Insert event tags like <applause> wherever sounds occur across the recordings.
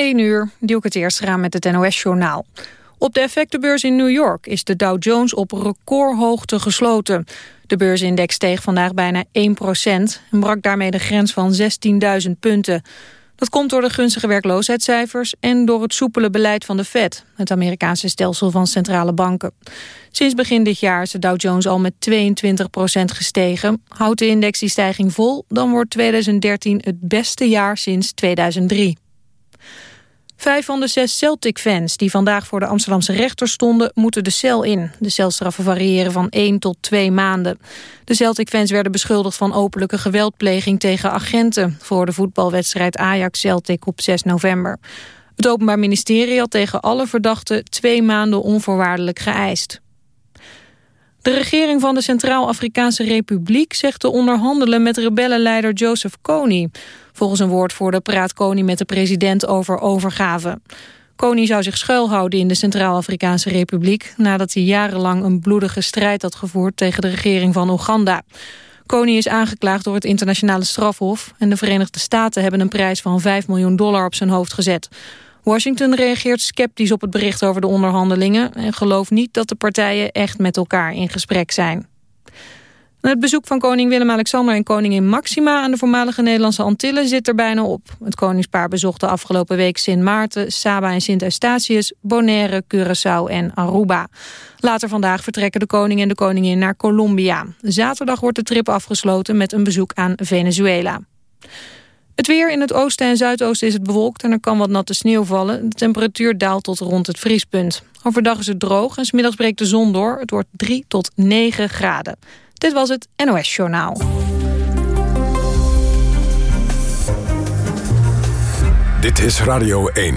1 uur, ik het eerst raam met het NOS-journaal. Op de effectenbeurs in New York is de Dow Jones op recordhoogte gesloten. De beursindex steeg vandaag bijna 1 procent... en brak daarmee de grens van 16.000 punten. Dat komt door de gunstige werkloosheidscijfers... en door het soepele beleid van de Fed, het Amerikaanse stelsel van centrale banken. Sinds begin dit jaar is de Dow Jones al met 22 procent gestegen. Houdt de index die stijging vol, dan wordt 2013 het beste jaar sinds 2003. Vijf van de zes Celtic-fans die vandaag voor de Amsterdamse rechter stonden... moeten de cel in. De celstraffen variëren van 1 tot 2 maanden. De Celtic-fans werden beschuldigd van openlijke geweldpleging tegen agenten... voor de voetbalwedstrijd Ajax-Celtic op 6 november. Het Openbaar Ministerie had tegen alle verdachten... twee maanden onvoorwaardelijk geëist. De regering van de Centraal-Afrikaanse Republiek zegt te onderhandelen met rebellenleider Joseph Kony. Volgens een woordvoerder praat Kony met de president over overgave. Kony zou zich schuilhouden in de Centraal-Afrikaanse Republiek... nadat hij jarenlang een bloedige strijd had gevoerd tegen de regering van Oeganda. Kony is aangeklaagd door het internationale strafhof... en de Verenigde Staten hebben een prijs van 5 miljoen dollar op zijn hoofd gezet. Washington reageert sceptisch op het bericht over de onderhandelingen... en gelooft niet dat de partijen echt met elkaar in gesprek zijn. Het bezoek van koning Willem-Alexander en koningin Maxima... aan de voormalige Nederlandse Antillen zit er bijna op. Het koningspaar bezocht de afgelopen week Sint Maarten, Saba en Sint Eustatius... Bonaire, Curaçao en Aruba. Later vandaag vertrekken de koning en de koningin naar Colombia. Zaterdag wordt de trip afgesloten met een bezoek aan Venezuela. Het weer in het oosten en zuidoosten is het bewolkt en er kan wat natte sneeuw vallen. De temperatuur daalt tot rond het vriespunt. Overdag is het droog en smiddags breekt de zon door. Het wordt 3 tot 9 graden. Dit was het NOS Journaal. Dit is Radio 1.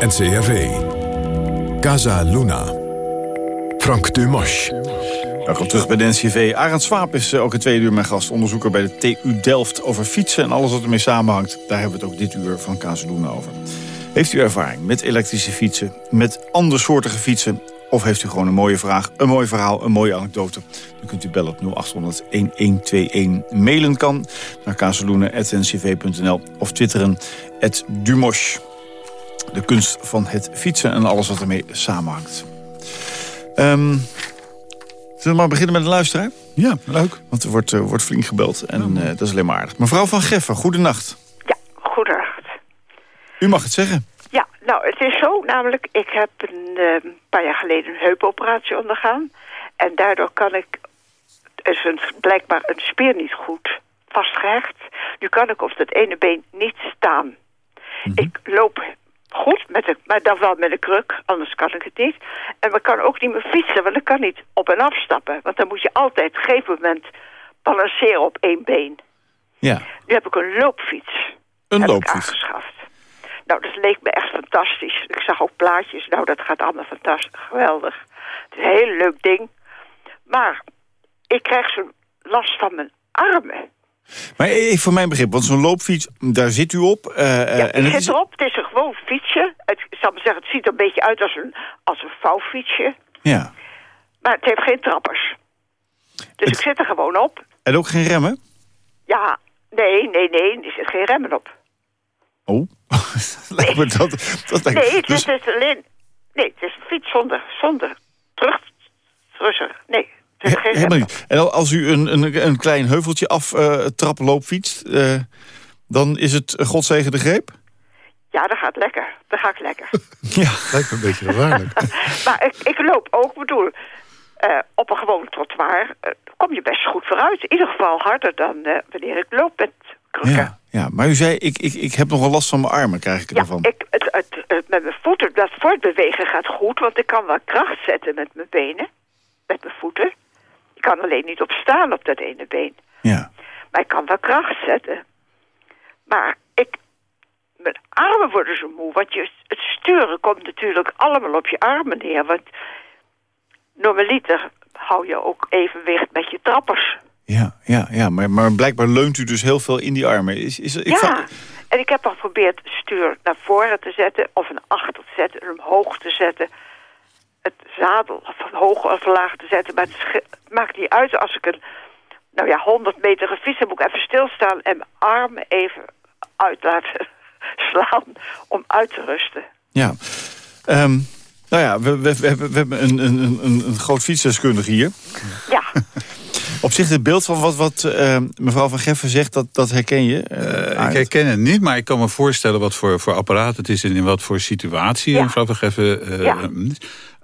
NCRV. Casa Luna. Frank Dumas. Welkom terug bij de NCV. Arend Swaap is eh, ook een tweede uur mijn gast. Onderzoeker bij de TU Delft over fietsen en alles wat ermee samenhangt. Daar hebben we het ook dit uur van Kazeloen over. Heeft u ervaring met elektrische fietsen, met andersoortige fietsen... of heeft u gewoon een mooie vraag, een mooi verhaal, een mooie anekdote... dan kunt u bellen op 0800-1121. Mailen kan naar kazeloenen.ncv.nl of twitteren @dumos. De kunst van het fietsen en alles wat ermee samenhangt. Um, Zullen we maar beginnen met een luisteraar? Ja, leuk. Want er wordt, uh, wordt flink gebeld en uh, dat is alleen maar aardig. Mevrouw van Geffen, goedenacht. Ja, goedenacht. U mag het zeggen. Nou, het is zo namelijk, ik heb een uh, paar jaar geleden een heupoperatie ondergaan. En daardoor kan ik, is een, blijkbaar een spier niet goed vastgehecht. Nu kan ik op dat ene been niet staan. Mm -hmm. Ik loop goed, met de, maar dan wel met een kruk, anders kan ik het niet. En we kan ook niet meer fietsen, want ik kan niet op en af stappen. Want dan moet je altijd op een gegeven moment balanceren op één been. Ja. Nu heb ik een loopfiets. Een heb loopfiets? Ik aangeschaft. Nou, dat leek me echt fantastisch. Ik zag ook plaatjes. Nou, dat gaat allemaal fantastisch. Geweldig. Het is een heel leuk ding. Maar ik krijg zo'n last van mijn armen. Maar even voor mijn begrip, want zo'n loopfiets, daar zit u op. Uh, ja, en het het zit erop. Het is een gewoon fietsje. Het, ik zal maar zeggen, het ziet er een beetje uit als een, als een vouwfietsje. Ja. Maar het heeft geen trappers. Dus Het- ik zit er gewoon op. En ook geen remmen? Ja, nee, nee, nee. Er zit geen remmen op. Oh, <laughs> lijkt me dat, dat lijkt Nee, het dus, is dus alleen... Nee, het is een fiets zonder, zonder terug... terug nee, het is he- geen helemaal niet. En al- als u een, een, een klein heuveltje af uh, trap loopfietst, eh, dan is het uh, godzegen de greep? Ja, dat gaat lekker. Dat gaat lekker. <laughs> Ja. Lijkt me een beetje gevaarlijk. <laughs> maar ik, ik loop ook, bedoel... eh, op een gewoon trottoir eh, kom je best goed vooruit. In ieder geval harder dan eh, wanneer ik loop met krukken. Ja, ja, maar u zei, ik, ik, ik heb nogal last van mijn armen, krijg ik Ja, ervan. ik, het, het, het- met mijn voeten, dat voortbewegen gaat goed, want ik kan wel kracht zetten met mijn benen, met mijn voeten. Ik kan alleen niet op staan op dat ene been, Ja. maar ik kan wel kracht zetten. Maar ik, mijn armen worden zo moe, want je, het sturen komt natuurlijk allemaal op je armen neer, want normaliter hou je ook evenwicht met je trappers. Ja, ja, ja maar, maar blijkbaar leunt u dus heel veel in die armen. Is, is, ik ja, en ik heb al geprobeerd stuur naar voren te zetten... of een achter te zetten, hem hoog te zetten... het zadel van hoog of laag te zetten. Maar het, maakt niet uit als ik een... nou ja, 100 meter gefietst heb, moet ik even stilstaan... en mijn armen even uit laten <laughs> slaan om uit te rusten. Ja. Ehm, nou ja, we, we, we hebben een, een, een, een groot fietsdeskundige hier. Ja, <laughs> Op zich het beeld van wat, wat ehm, mevrouw Van Geffen zegt, dat, dat herken je. eh, ik Aart? herken het niet, maar ik kan me voorstellen wat voor, voor apparaat het is... en in wat voor situatie, Ja. mevrouw Vergeffen. eh Ja.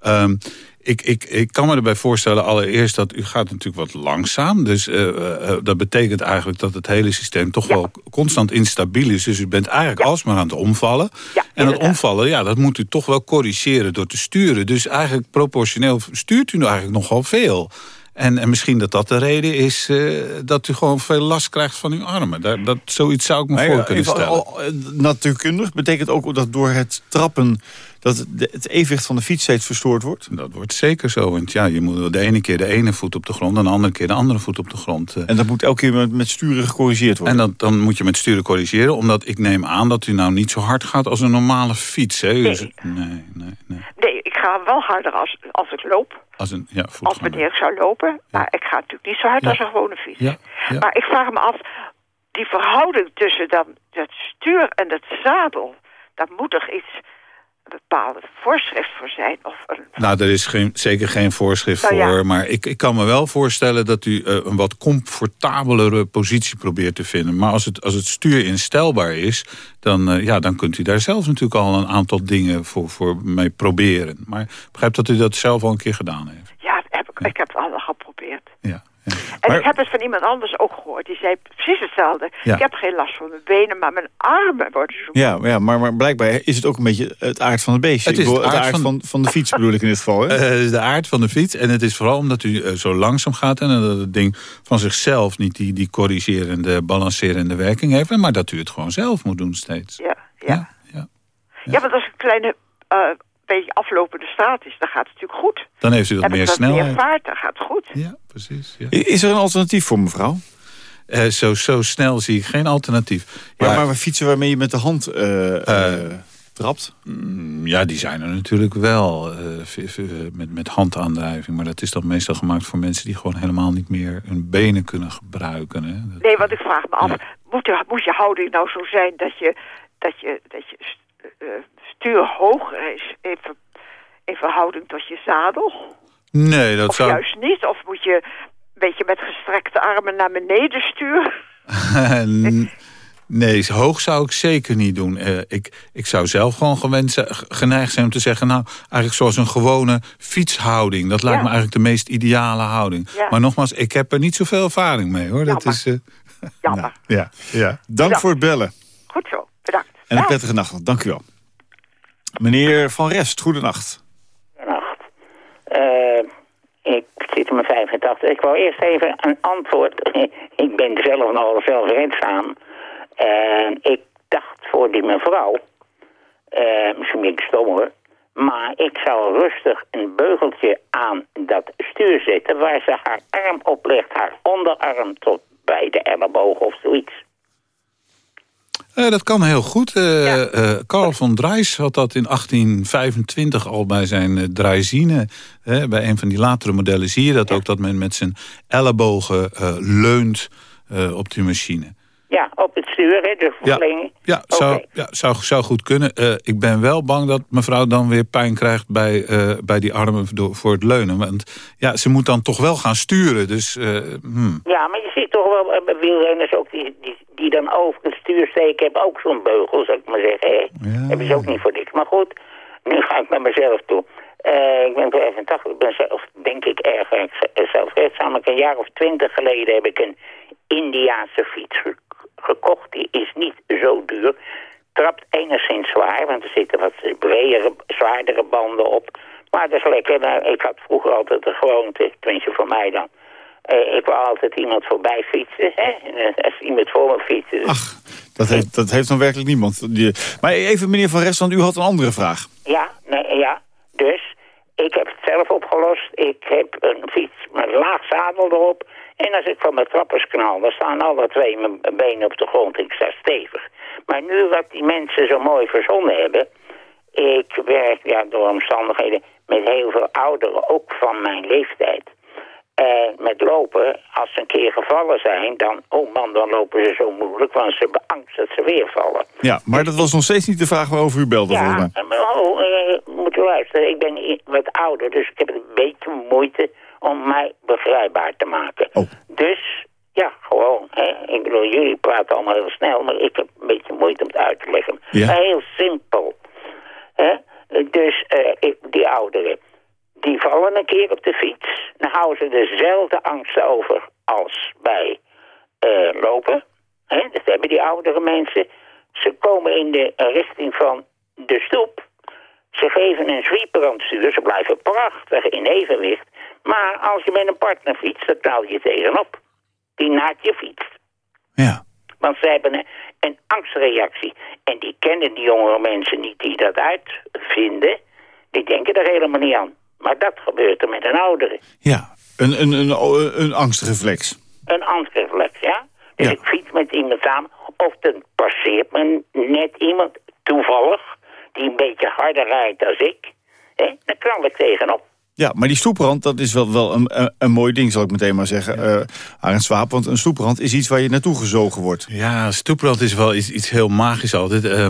ehm, ik, ik, ik kan me erbij voorstellen allereerst dat u gaat natuurlijk wat langzaam. Dus eh, eh, eh, dat betekent eigenlijk dat het hele systeem toch Ja. wel constant instabiel is. Dus u bent eigenlijk Ja. alsmaar aan het omvallen. Ja, en dat omvallen, ja, dat moet u toch wel corrigeren door te sturen. Dus eigenlijk proportioneel stuurt u nou eigenlijk nogal veel. En, en misschien dat dat de reden is eh, dat u gewoon veel last krijgt van uw armen. Dat, dat, zoiets zou ik me Maar voor kunnen stellen. al- eh, Natuurkundig betekent ook dat door het trappen... dat het, de- het evenwicht van de fiets steeds verstoord wordt. Dat wordt zeker zo. Want ja, je moet de ene keer de ene voet op de grond... en de andere keer de andere voet op de grond. eh. En dat moet elke keer met, met sturen gecorrigeerd worden. En dat, dan moet je met sturen corrigeren. Omdat ik neem aan dat u nou niet zo hard gaat als een normale fiets. Hè? Nee. nee, nee, nee. nee, ik ga wel harder als, als ik loop. Als een ja, Als wanneer ik zou lopen. Maar ik ga natuurlijk niet zo hard Ja. als een gewone fiets. Ja, ja. Maar ik vraag me af, die verhouding tussen dan het stuur en het zadel... daar moet toch iets, bepaalde voorschrift voor zijn? Of een, Nou, er is geen, zeker geen voorschrift Nou ja. voor. Maar ik, ik kan me wel voorstellen dat u eh, een wat comfortabelere positie probeert te vinden. Maar als het, als het stuur instelbaar is, dan, eh, ja, dan kunt u daar zelf natuurlijk al een aantal dingen voor, voor mee proberen. Maar ik begrijp dat u dat zelf al een keer gedaan heeft. ja, heb ik, ik heb het allemaal geprobeerd. Ja. En Maar- ik heb het van iemand anders ook gehoord. Die zei precies hetzelfde. Ja. Ik heb geen last van mijn benen, maar mijn armen worden zo... Ja, ja maar, maar blijkbaar is het ook een beetje het aard van het beestje. Het is het het aard van- van, van de fiets bedoel ik in dit geval. Hè? <laughs> Eh, Het is de aard van de fiets. En het is vooral omdat u eh, zo langzaam gaat... en dat het ding van zichzelf niet die, die corrigerende, balancerende werking heeft... maar dat u het gewoon zelf moet doen steeds. Ja, ja. ja. ja. Ja, want als een kleine, eh beetje aflopende straat is, dan gaat het natuurlijk goed. Dan heeft u dat meer ik wat snelheid. meer vaart, dan gaat het goed. Ja, precies. Ja. Is er een alternatief voor mevrouw? Eh, zo, zo snel zie ik geen alternatief. Ja, Maar, maar we fietsen waarmee je met de hand eh, eh, trapt. mm, ja, die zijn er natuurlijk wel. eh, met, met handaandrijving. Maar dat is dan meestal gemaakt voor mensen... die gewoon helemaal niet meer hun benen kunnen gebruiken. Hè. Dat- Nee, want ik vraag me af, Ja. moet, je, moet je houding nou zo zijn dat je, dat je, dat je eh, stuur hoger is in, ver- in verhouding tot je zadel? Nee, dat Of zou... juist niet? Of moet je een beetje met gestrekte armen naar beneden sturen? <laughs> Nee, hoog zou ik zeker niet doen. Eh, ik, ik zou zelf gewoon gewend zijn, g- geneigd zijn om te zeggen... nou, eigenlijk zoals een gewone fietshouding. Dat lijkt Ja. me eigenlijk de meest ideale houding. Ja. Maar nogmaals, ik heb er niet zoveel ervaring mee, hoor. Dat Jammer. is, eh, <laughs> Jammer. ja, ja. Dank voor het bellen. Goed zo, bedankt. En een prettige nacht. Dank u wel. Meneer Van Rest, goedenacht. Nacht. Eh, ik zit in mijn 85. Ik wou eerst even een antwoord. <laughs> ik ben zelf nogal zelfredzaam. En ik dacht voor die mevrouw, eh, misschien ben ik stom hoor, maar ik zou rustig een beugeltje aan dat stuur zetten waar ze haar arm op legt, haar onderarm tot bij de elleboog of zoiets. Eh, dat kan heel goed. Eh Ja. eh, Karl von Dreis had dat in 1825 al bij zijn uh, Dreizine. Eh, bij een van die latere modellen zie je dat ook... dat men met zijn ellebogen leunt op die machine. Ja, op het stuur, hè, de Ja, verlenging. ja, zou, ja zou, zou goed kunnen. Eh, ik ben wel bang dat mevrouw dan weer pijn krijgt bij, eh, bij die armen door, voor het leunen. Want ja, ze moet dan toch wel gaan sturen. Dus eh, hmm. Ja, maar je ziet toch wel bij wielrenners ook die, die, die dan over het stuur steken, hebben ook zo'n beugel, zou ik maar zeggen. Hè? Ja. Hebben ze ook niet voor niks. Maar goed, nu ga ik naar mezelf toe. Ik ben 85, ik ben zelf, denk ik, erg zelfredzaam. Ik Een jaar of twintig geleden heb ik een Indiaanse fiets gekocht. Die is niet zo duur. Trapt enigszins zwaar, want er zitten wat bredere, zwaardere banden op. Maar dat is lekker. Nou, ik had vroeger altijd de gewoonte, tenminste voor mij dan. Eh, ik wou altijd iemand voorbij fietsen. Hè? <laughs> Als iemand voor me fietsen. dus- Ach, dat heeft, dat heeft dan werkelijk niemand. Maar even meneer Van Rest, want u had een andere vraag. Ja, nee, ja. Dus ik heb het zelf opgelost. Ik heb een fiets met laag zadel erop. En als ik van mijn trappers knal, dan staan alle twee mijn benen op de grond. Ik sta stevig. Maar nu wat die mensen zo mooi verzonnen hebben... Ik werk ja, door omstandigheden met heel veel ouderen, ook van mijn leeftijd. En met lopen, als ze een keer gevallen zijn, dan, oh man, dan lopen ze zo moeilijk, want ze hebben angst dat ze weer vallen. Ja, maar dat was nog steeds niet de vraag waarover u belde volgens mij. Ja, maar oh, uh, moet u luisteren, ik ben wat ouder, dus ik heb een beetje moeite om mij begrijpbaar te maken. Oh. Dus, ja, gewoon, hè. ik bedoel, jullie praten allemaal heel snel, maar ik heb een beetje moeite om het uit te leggen. Ja. Heel simpel. Hè? Dus uh, die ouderen, die vallen een keer op de fiets. Dan houden ze dezelfde angst over als bij uh, lopen. Hè? Dat hebben die oudere mensen. Ze komen in de richting van de stoep. Ze geven een sweeper aan het stuur. Ze blijven prachtig in evenwicht. Maar als je met een partner fietst, dan knal je tegenop. Die naast je fietst. Ja. Want ze hebben een, een angstreactie. En die kennen die jongere mensen niet die dat uitvinden. Die denken er helemaal niet aan. Maar dat gebeurt er met een oudere. Ja, een, een, een, een angstreflex. Een angstreflex, ja. Dus Ja. ik fiets met iemand samen. Of dan passeert me net iemand toevallig... die een beetje harder rijdt dan ik. Hè? Dan knal ik tegenop. Ja, maar die stoeprand, dat is wel, wel een, een, mooi ding, zal ik meteen maar zeggen. eh Arend Swaap, want een stoeprand is iets waar je naartoe gezogen wordt. Ja, stoeprand is wel iets, iets heel magisch altijd. Eh,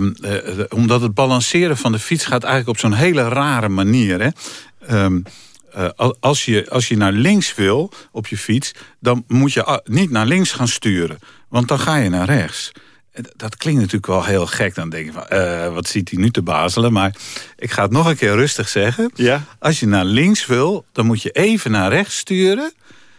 omdat het balanceren van de fiets gaat eigenlijk op zo'n hele rare manier. Hè? Ehm, eh, al- als, je, als je naar links wil op je fiets... dan moet je niet naar links gaan sturen. Want dan ga je naar rechts. Dat klinkt natuurlijk wel heel gek. Dan denk je van, eh, wat ziet hij nu te bazelen? Maar ik ga het nog een keer rustig zeggen. Ja. Als je naar links wil, dan moet je even naar rechts sturen...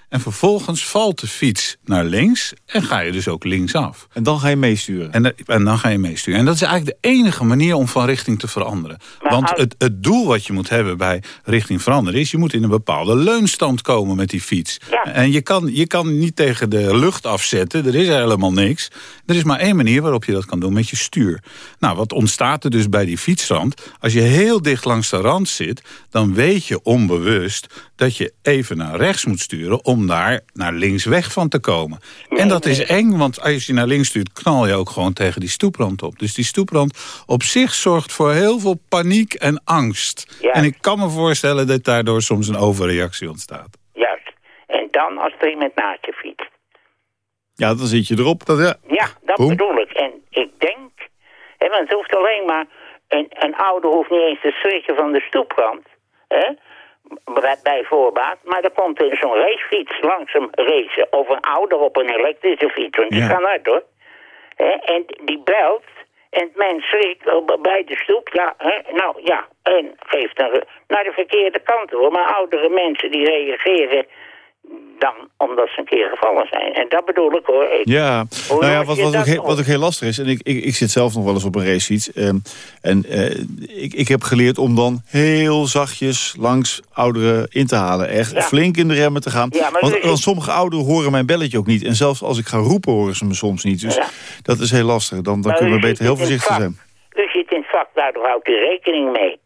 en vervolgens valt de fiets naar links... en ga je dus ook linksaf. En dan ga je meesturen. En, da- en dan ga je meesturen. En dat is eigenlijk de enige manier om van richting te veranderen. Maar Want als- het, het doel wat je moet hebben bij richting veranderen... is je moet in een bepaalde leunstand komen met die fiets. Ja. En je kan, je kan niet tegen de lucht afzetten. Er is helemaal niks. Er is maar één manier waarop je dat kan doen met je stuur. Nou, wat ontstaat er dus bij die fietsrand? Als je heel dicht langs de rand zit... dan weet je onbewust dat je even naar rechts moet sturen... om daar naar links weg van te komen. En dat is eng, want als je naar links stuurt... knal je ook gewoon tegen die stoeprand op. Dus die stoeprand op zich zorgt voor heel veel paniek en angst. En ik kan me voorstellen dat daardoor soms een overreactie ontstaat. Juist. En dan als er iemand naast je fietst. Ja, dan zit je erop. Dat, ja. Ja, dat Boem. bedoel ik. En ik denk, hè, want het hoeft alleen maar, een, een ouder hoeft niet eens te schrikken van de stoeprand, hè, bij, voorbaat, maar er komt er zo'n racefiets langs hem racen, of een ouder op een elektrische fiets, want die Ja. kan hard hoor. Hè, en die belt, en het mens schrikt bij de stoep, ja, nou ja, en geeft een, naar de verkeerde kant hoor, maar oudere mensen die reageren dan omdat ze een keer gevallen zijn. En dat bedoel ik hoor. Ik, Ja, nou ja, wat, wat, ook heel, wat ook heel lastig is... en ik, ik, ik zit zelf nog wel eens op een racefiets... ehm, en eh, ik, ik heb geleerd om dan heel zachtjes langs ouderen in te halen. Echt Ja. flink in de remmen te gaan. Ja, want, dus- want sommige ouderen horen mijn belletje ook niet. En zelfs als ik ga roepen horen ze me soms niet. Dus Ja. dat is heel lastig. Dan, dan kunnen we beter heel voorzichtig zijn. U zit in het vak, daardoor houdt u rekening mee.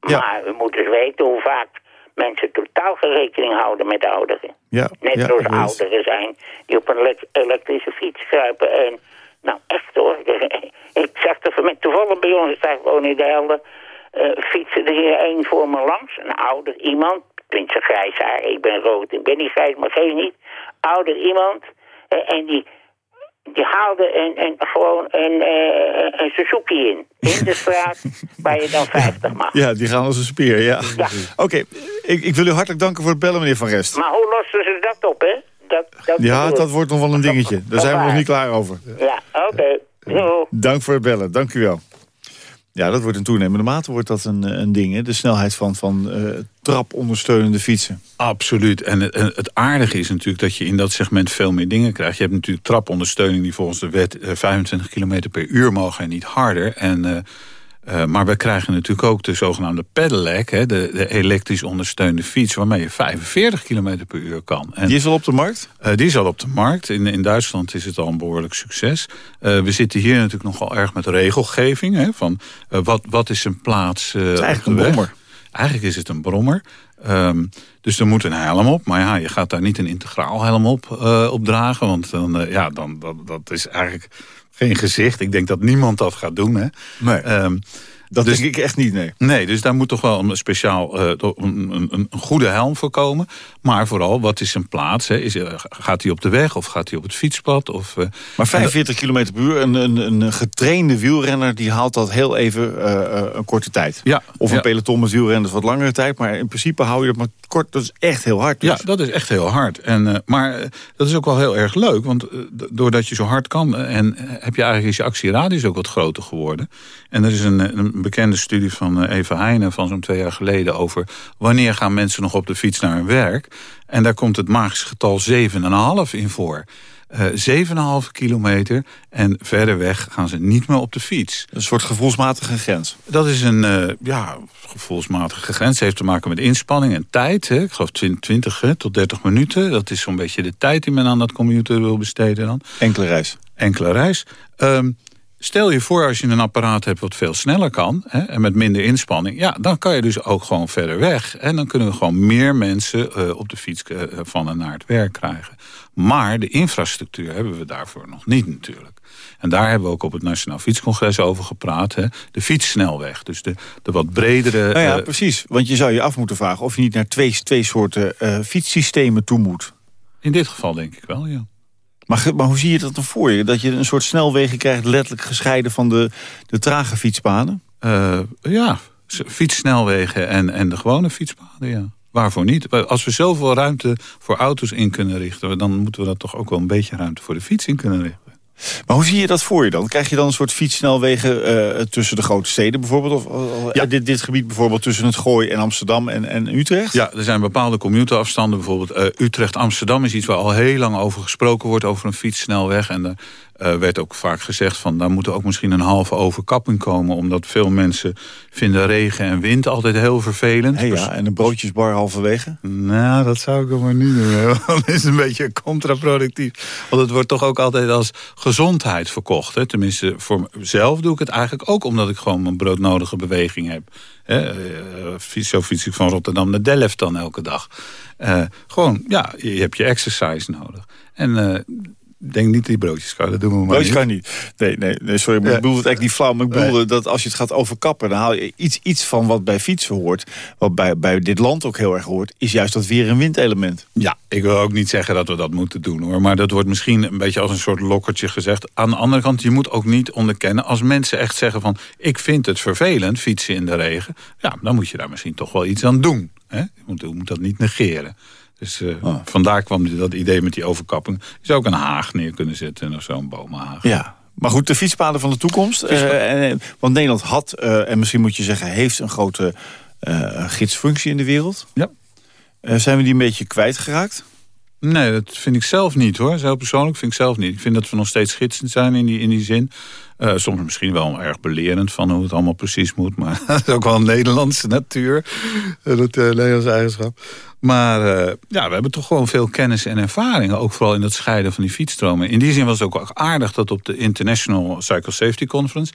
Ja. Maar we moeten eens weten hoe vaak mensen totaal geen rekening houden met ouderen. Ja, Net ja, zoals ouderen zijn die op een elek- elektrische fiets kruipen. En, nou, echt hoor. <laughs> Ik zag er met toevallig bij ons, ik zag gewoon in de helder, eh, fietsen er hier één voor me langs. Een ouder iemand, tenminste grijs haar, ik ben rood, ik ben niet grijs, maar geen niet. Ouder iemand, eh, en die die haalde een, een, gewoon een, eh, een Suzuki in. In de <laughs> straat, waar je dan 50 mag. Ja, die gaan als een speer, ja. Ja. Oké, ik, ik wil u hartelijk danken voor het bellen, meneer Van Rest. Maar hoe lossen ze dat op, hè? Dat, dat Ja, dat wordt nog wel een dingetje. Daar zijn we nog niet klaar over. Ja, oké. Doei. Dank voor het bellen, dank u wel. Ja, dat wordt in toenemende mate wordt dat een, een ding. Hè? De snelheid van, van eh trapondersteunende fietsen. Absoluut. En het, en het aardige is natuurlijk dat je in dat segment veel meer dingen krijgt. Je hebt natuurlijk trapondersteuning die volgens de wet eh, 25 km per uur mogen en niet harder. En, eh, eh, maar we krijgen natuurlijk ook de zogenaamde pedelec, hè, de, de elektrisch ondersteunde fiets... waarmee je 45 km per uur kan. En, Die is al op de markt? eh, die is al op de markt. In, in Duitsland is het al een behoorlijk succes. Eh, we zitten hier natuurlijk nogal erg met regelgeving. Hè, van, wat, wat is een plaats is eigenlijk een brommer. Eigenlijk is het een brommer. Ehm, dus er moet een helm op. Maar ja, je gaat daar niet een integraal helm op, op dragen. Want dan, ja, dan, dat, dat is eigenlijk geen gezicht. Ik denk dat niemand dat gaat doen. Hè. Nee. Ehm, Dat Dus- denk ik echt niet, nee. Nee, dus daar moet toch wel een speciaal eh, een, een, een goede helm voor komen. Maar vooral, wat is zijn plaats? Hè? Is, eh, gaat hij op de weg of gaat hij op het fietspad? Of, eh, Maar 45 km per uur, een, een, een getrainde wielrenner... die haalt dat heel even een korte tijd. ja, Of een ja. peloton met wielrenners wat langere tijd. Maar in principe hou je dat maar kort. Dat is echt heel hard. dus. Ja, dat is echt heel hard. En, maar dat is ook wel heel erg leuk. Want doordat je zo hard kan... en heb je eigenlijk is je actieradius ook wat groter geworden. En er is een, een bekende studie van eh, Eva Heijnen... van zo'n twee jaar geleden over... wanneer gaan mensen nog op de fiets naar hun werk. En daar komt het magische getal 7,5 in voor. Eh 7,5 kilometer en verder weg gaan ze niet meer op de fiets. Een soort gevoelsmatige grens. Dat is een eh, ja, gevoelsmatige grens. Het heeft te maken met inspanning en tijd. Hè. Ik geloof 20, 20 hè, tot 30 minuten. Dat is zo'n beetje de tijd die men aan dat computer wil besteden dan. Enkele reis. Enkele reis. Ehm, stel je voor als je een apparaat hebt wat veel sneller kan... Hè, en met minder inspanning... ja, dan kan je dus ook gewoon verder weg. En dan kunnen we gewoon meer mensen eh, op de fiets eh, van en naar het werk krijgen. Maar de infrastructuur hebben we daarvoor nog niet natuurlijk. En daar hebben we ook op het Nationaal Fietscongres over gepraat. Hè? De fietssnelweg. Dus de, de wat bredere... Nou ja, eh, precies. Want je zou je af moeten vragen... of je niet naar twee, twee soorten fietssystemen toe moet. in dit geval denk ik wel, ja. Maar, hoe zie je dat dan voor je? Dat je een soort snelwegen krijgt... letterlijk gescheiden van de, de trage fietspaden? Eh, ja, fietssnelwegen en, en de gewone fietspaden, ja. Waarvoor niet? Als we zoveel ruimte voor auto's in kunnen richten... dan moeten we dat toch ook wel een beetje ruimte voor de fiets in kunnen richten. Maar hoe zie je dat voor je dan? Krijg je dan een soort fietssnelwegen eh, tussen de grote steden bijvoorbeeld? Of, Ja. dit, dit gebied bijvoorbeeld tussen het Gooi en Amsterdam en, en Utrecht? Ja, er zijn bepaalde commuterafstanden. Bijvoorbeeld eh, Utrecht-Amsterdam is iets waar al heel lang over gesproken wordt... over een fietssnelweg. En eh, werd ook vaak gezegd van... daar moet er ook misschien een halve overkapping komen... omdat veel mensen vinden regen en wind altijd heel vervelend. Hé, ja, en een broodjesbar halverwege? Nou, dat zou ik maar niet doen. hè, <laughs> Dat is een beetje contraproductief. Want het wordt toch ook altijd als gezondheid verkocht. Hè? Tenminste, voor mezelf doe ik het eigenlijk ook... omdat ik gewoon mijn broodnodige beweging heb. Hè? fiets- Zo fiets ik van Rotterdam naar Delft dan elke dag. Eh, gewoon, ja, je hebt je exercise nodig. En denk niet die broodjes kan, dat doen we maar Broodjes niet. kan niet. Nee, nee, nee sorry, maar Ja. ik bedoel het eigenlijk niet flauw. Maar ik bedoelde dat als je het gaat overkappen... dan haal je iets, iets van wat bij fietsen hoort... wat bij, bij dit land ook heel erg hoort... is juist dat weer- en windelement. Ja, ik wil ook niet zeggen dat we dat moeten doen hoor. Maar dat wordt misschien een beetje als een soort lokkertje gezegd. Aan de andere kant, je moet ook niet onderkennen... als mensen echt zeggen van... ik vind het vervelend, fietsen in de regen... ja, dan moet je daar misschien toch wel iets aan doen. Hè? Je, moet, je moet dat niet negeren. Dus eh, Ah. vandaar kwam dat idee met die overkapping. Je zou ook een haag neer kunnen zetten of zo'n bomenhaag. Ja. Maar goed, de fietspaden van de toekomst. eh, en, want Nederland had, eh, en misschien moet je zeggen... heeft een grote eh, gidsfunctie in de wereld. Ja. Eh, zijn we die een beetje kwijtgeraakt? Nee, dat vind ik zelf niet hoor. Zo persoonlijk vind ik zelf niet. Ik vind dat we nog steeds gidsend zijn in die, in die zin. Eh, soms misschien wel erg belerend van hoe het allemaal precies moet. Maar <laughs> dat is ook wel een Nederlandse natuur. Eh, Dat uh, Nederlandse eigenschap. Maar uh, ja, we hebben toch gewoon veel kennis en ervaring. Ook vooral in het scheiden van die fietsstromen. In die zin was het ook aardig dat op de International Cycle Safety Conference...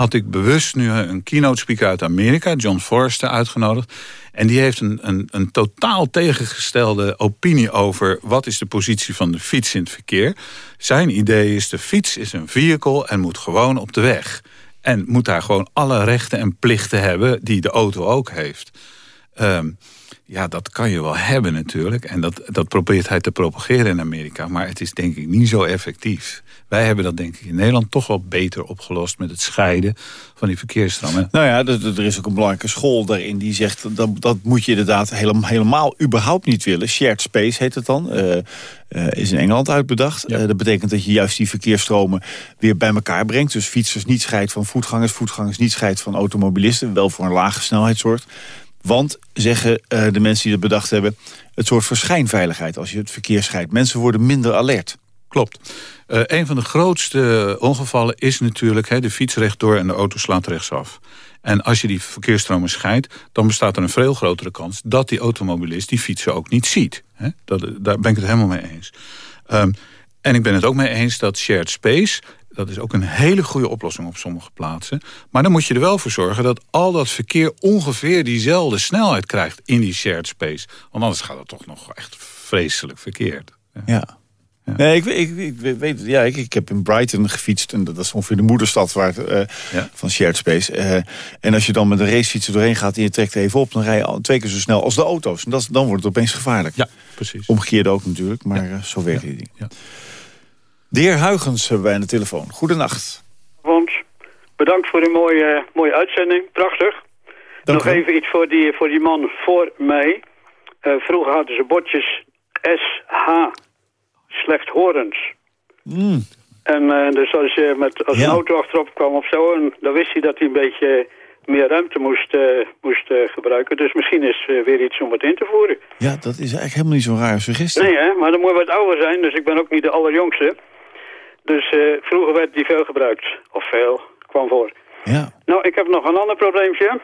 had ik bewust nu een keynote speaker uit Amerika, John Forrester, uitgenodigd. En die heeft een, een, een totaal tegengestelde opinie over... wat is de positie van de fiets in het verkeer. Zijn idee is, de fiets is een vehicle en moet gewoon op de weg. En moet daar gewoon alle rechten en plichten hebben die de auto ook heeft. Um, ja, dat kan je wel hebben natuurlijk. En dat, dat probeert hij te propageren in Amerika. Maar het is denk ik niet zo effectief. Wij hebben dat denk ik in Nederland toch wel beter opgelost... met het scheiden van die verkeersstromen. Nou ja, er is ook een belangrijke school daarin die zegt... dat, dat moet je inderdaad helemaal, helemaal überhaupt niet willen. Shared space heet het dan. Uh, uh, is in Engeland uitbedacht. Ja. Uh, dat betekent dat je juist die verkeersstromen weer bij elkaar brengt. Dus fietsers niet scheidt van voetgangers. Voetgangers niet scheidt van automobilisten. Wel voor een lage snelheid zorgt. Want, zeggen uh, de mensen die dat bedacht hebben... het soort voor schijnveiligheid als je het verkeer scheidt. Mensen worden minder alert. Klopt. Uh, een van de grootste ongevallen is natuurlijk... He, de fiets rechtdoor en de auto slaat rechtsaf. En als je die verkeersstromen scheidt... dan bestaat er een veel grotere kans... dat die automobilist die fietsen ook niet ziet. Dat, daar ben ik het helemaal mee eens. Um, en ik ben het ook mee eens dat shared space... Dat is ook een hele goede oplossing op sommige plaatsen. Maar dan moet je er wel voor zorgen dat al dat verkeer ongeveer diezelfde snelheid krijgt in die shared space. Want anders gaat het toch nog echt vreselijk verkeerd. Ja. Nee, ik, ik, ik weet ja, ik, ik heb in Brighton gefietst. En dat is ongeveer de moederstad waar, uh, van Shared Space. Uh, en als je dan met een racefiets doorheen gaat en je trekt even op... dan rij je al twee keer zo snel als de auto's. En dat, dan wordt het opeens gevaarlijk. Ja, precies. Omgekeerd ook natuurlijk, maar ja. zo werkt die ding. Ja. De heer Huigens hebben wij aan de telefoon. Goedenacht. Want bedankt voor een mooie, mooie uitzending. Prachtig. Dank Nog even iets voor die, voor die man voor mij. Uh, vroeger hadden ze bordjes SH slechthorends. Mm. En uh, dus als je met als ja. een auto achterop kwam of zo, en dan wist hij dat hij een beetje meer ruimte moest, uh, moest uh, gebruiken. Dus misschien is weer iets om het in te voeren. Ja, dat is eigenlijk helemaal niet zo'n rare suggestie. Nee, hè? maar dan moet je wat ouder zijn, dus ik ben ook niet de allerjongste. Dus vroeger werd die veel gebruikt. Of veel, kwam voor. Ja. Nou, ik heb nog een ander probleempje.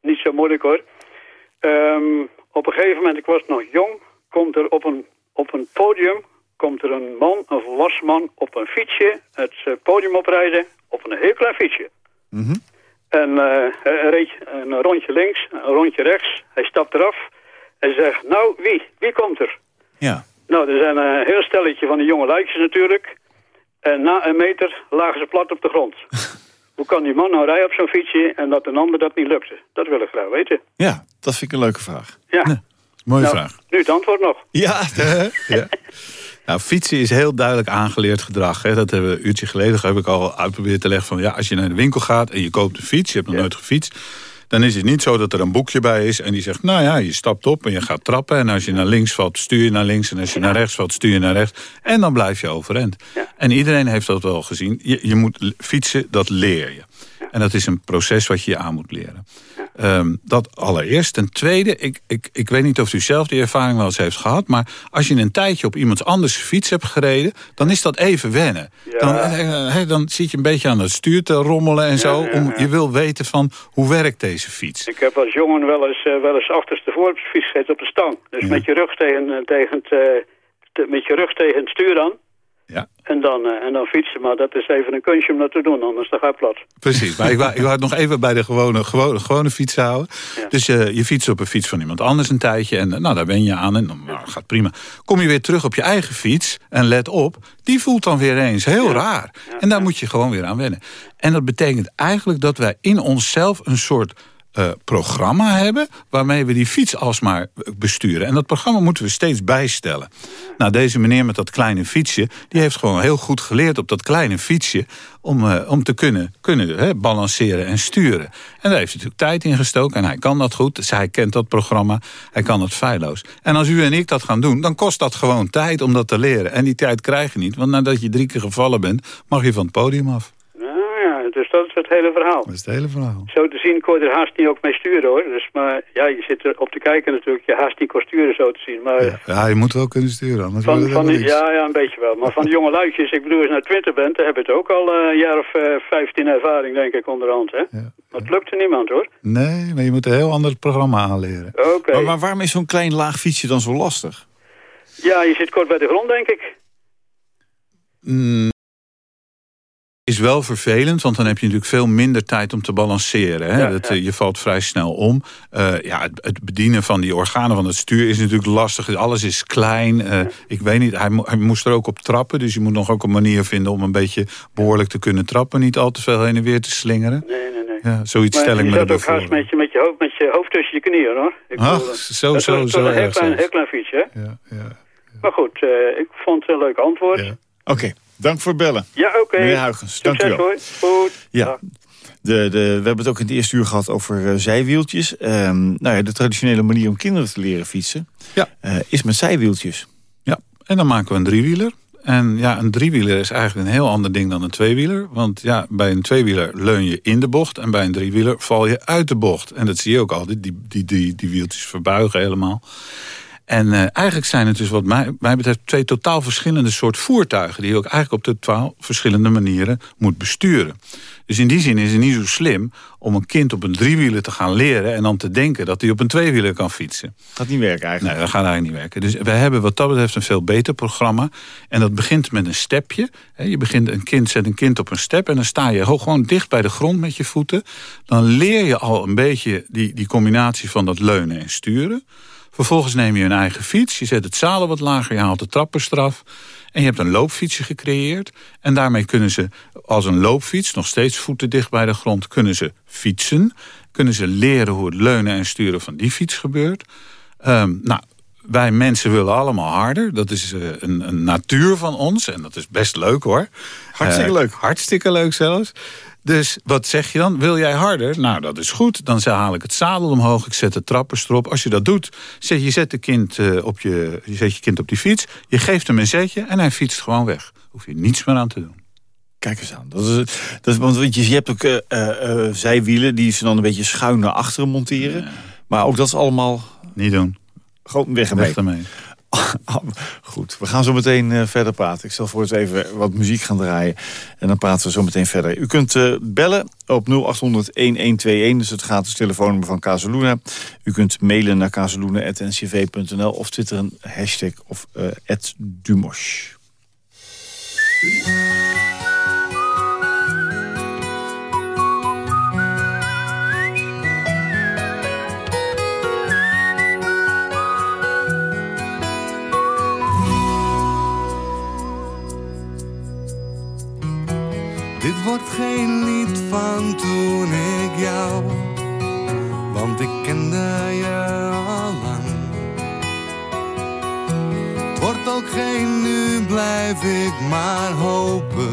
Niet zo moeilijk hoor. Um, op een gegeven moment, ik was nog jong, komt er op een, op een podium komt er een man, een volwassen man, op een fietsje het uh, podium oprijden, op een heel klein fietsje. Mm -hmm. En uh, hij reed een rondje links, een rondje rechts. Hij stapt eraf en zegt, nou, wie? Wie komt er? Ja. Nou, er zijn een heel stelletje van die jonge luikjes natuurlijk. En na een meter lagen ze plat op de grond. <laughs> Hoe kan die man nou rijden op zo'n fietsje en dat een ander dat niet lukte? Dat wil ik graag weten. Ja, dat vind ik een leuke vraag. Ja. Mooie nou, vraag. Nu het antwoord nog. Ja, <laughs> ja. Nou, fietsen is heel duidelijk aangeleerd gedrag. Hè. Dat hebben we een uurtje geleden heb ik al uitgeprobeerd te leggen. Van, ja, als je naar de winkel gaat en je koopt een fiets, je hebt nog Ja. nooit gefietst. Dan is het niet zo dat er een boekje bij is en die zegt... nou ja, je stapt op en je gaat trappen. En als je naar links valt, stuur je naar links. En als je naar rechts valt, stuur je naar rechts. En dan blijf je overeind. En iedereen heeft dat wel gezien. Je, je moet fietsen, dat leer je. En dat is een proces wat je je aan moet leren. Ehm, dat allereerst. Ten tweede, ik, ik, ik weet niet of u zelf die ervaring wel eens heeft gehad... maar als je een tijdje op iemands anders fiets hebt gereden... dan is dat even wennen. Ja. Dan, eh, eh, dan zit je een beetje aan het stuur te rommelen en zo. ja, Om, je wil weten van, hoe werkt deze fiets? Ik heb als jongen wel eens, eh, wel eens achterstevoor op de fiets gezeten op de stang. Dus met je rug tegen, tegen het, te- met je rug tegen het stuur aan. Ja. En dan, eh, en dan fietsen. Maar dat is even een kunstje om dat te doen, anders dan ga je plat. Precies, maar ik wou, ik wou het nog even bij de gewone, gewone, gewone fiets houden. Ja. Dus eh, je fietst op een fiets van iemand anders een tijdje... en eh, nou, daar ben je aan en dan nou, gaat prima. Kom je weer terug op je eigen fiets en let op... die voelt dan weer eens heel raar. En daar moet je gewoon weer aan wennen. En dat betekent eigenlijk dat wij in onszelf een soort... eh, programma hebben waarmee we die fiets alsmaar besturen. En dat programma moeten we steeds bijstellen. Nou, deze meneer met dat kleine fietsje... die heeft gewoon heel goed geleerd op dat kleine fietsje... om, eh, om te kunnen, kunnen balanceren en sturen. En daar heeft hij natuurlijk tijd in gestoken en hij kan dat goed. Dus hij kent dat programma, hij kan het feilloos. En als u en ik dat gaan doen, dan kost dat gewoon tijd om dat te leren. En die tijd krijg je niet, want nadat je drie keer gevallen bent... mag je van het podium af. Ja, dus dat is het hele verhaal. Dat is het hele verhaal. Zo te zien kon je er haast niet ook mee sturen hoor. Dus, maar ja, je zit erop te kijken natuurlijk. Je haast niet kon sturen zo te zien. Maar Ja, ja, je moet wel kunnen sturen, anders van, van die, ja, ja, een beetje wel. Maar van de jonge luidjes, ik bedoel, als je nou twintig bent, dan heb je het ook al eh, een jaar of vijftien ervaring, denk ik, onderhand. Hè? Ja. Maar het lukte niemand hoor. Nee, maar je moet een heel ander programma aanleren. Oké. Maar, maar waarom is zo'n klein laag fietsje dan zo lastig? Ja, je zit kort bij de grond, denk ik. Mm, is wel vervelend, want dan heb je natuurlijk veel minder tijd om te balanceren. Hè? Ja, dat, ja. eh, Je valt vrij snel om. Eh, ja, het, het bedienen van die organen van het stuur is natuurlijk lastig. Alles is klein. Eh, ik weet niet, hij, mo- hij moest er ook op trappen. Dus je moet nog ook een manier vinden om een beetje behoorlijk te kunnen trappen. Niet al te veel heen en weer te slingeren. Nee, nee, nee. Ja, zoiets Maar stel ik je me erbij haast voor. met je, met, je hoofd, met je hoofd tussen je knieën hoor. Ik Ach, bedoel, zo, dat zo, was zo een heel klein, heel klein fietsje, hè? Ja, ja. Maar goed, ik vond het een leuk antwoord. Oké, dank voor het bellen. oké. Meneer Huygens, dank u wel. hoor. Goed. Ja. Dag. De, de, we hebben het ook in het eerste uur gehad over eh, zijwieltjes. Ehm, nou ja, de traditionele manier om kinderen te leren fietsen... Ja. eh, is met zijwieltjes. Ja, en dan maken we een driewieler. En ja, een driewieler is eigenlijk een heel ander ding dan een tweewieler. Want ja, bij een tweewieler leun je in de bocht... en bij een driewieler val je uit de bocht. En dat zie je ook altijd, die, die, die, die wieltjes verbuigen helemaal. En eh, eigenlijk zijn het dus wat mij, mij betreft twee totaal verschillende soort voertuigen... die je ook eigenlijk op totaal verschillende manieren moet besturen. Dus in die zin is het niet zo slim om een kind op een driewieler te gaan leren... en dan te denken dat hij op een tweewieler kan fietsen. Gaat niet werken eigenlijk. Nee, dat gaat eigenlijk niet werken. Dus wij hebben wat dat betreft een veel beter programma. En dat begint met een stepje. Je begint een kind, zet een kind op een step en dan sta je gewoon dicht bij de grond met je voeten. Dan leer je al een beetje die, die combinatie van dat leunen en sturen. Vervolgens neem je een eigen fiets. Je zet het zadel wat lager, je haalt de trappers eraf. En je hebt een loopfietsje gecreëerd. En daarmee kunnen ze als een loopfiets, nog steeds voeten dicht bij de grond... kunnen ze fietsen. Kunnen ze leren hoe het leunen en sturen van die fiets gebeurt. Um, nou, wij mensen willen allemaal harder. Dat is uh, een, een, natuur van ons. En dat is best leuk hoor. Hartstikke uh, leuk. Hartstikke leuk zelfs. Dus wat zeg je dan? Wil jij harder? Nou, dat is goed. Dan haal ik het zadel omhoog, ik zet de trappers erop. Als je dat doet, zet je zet, de kind, uh, op je, je zet je kind op die fiets. Je geeft hem een zetje en hij fietst gewoon weg. Hoef je niets meer aan te doen. Kijk eens aan. Dat is, dat is, want je, je hebt ook zijwielen die ze dan een beetje schuin naar achteren monteren. Ja. Maar ook dat is allemaal... Niet doen. Gewoon weg ermee. Weg ermee. <laughs> Goed, we gaan zo meteen uh, verder praten. Ik zal voor eens even wat muziek gaan draaien. En dan praten we zo meteen verder. U kunt uh, bellen op 0800-1121. Dus het gratis telefoonnummer van Casaluna. U kunt mailen naar casaluna.ncv.nl of twitteren hashtag of uh, @dumosh. Dit wordt geen lied van toen ik jou, want ik kende je al lang. Het wordt ook geen nu, blijf ik maar hopen,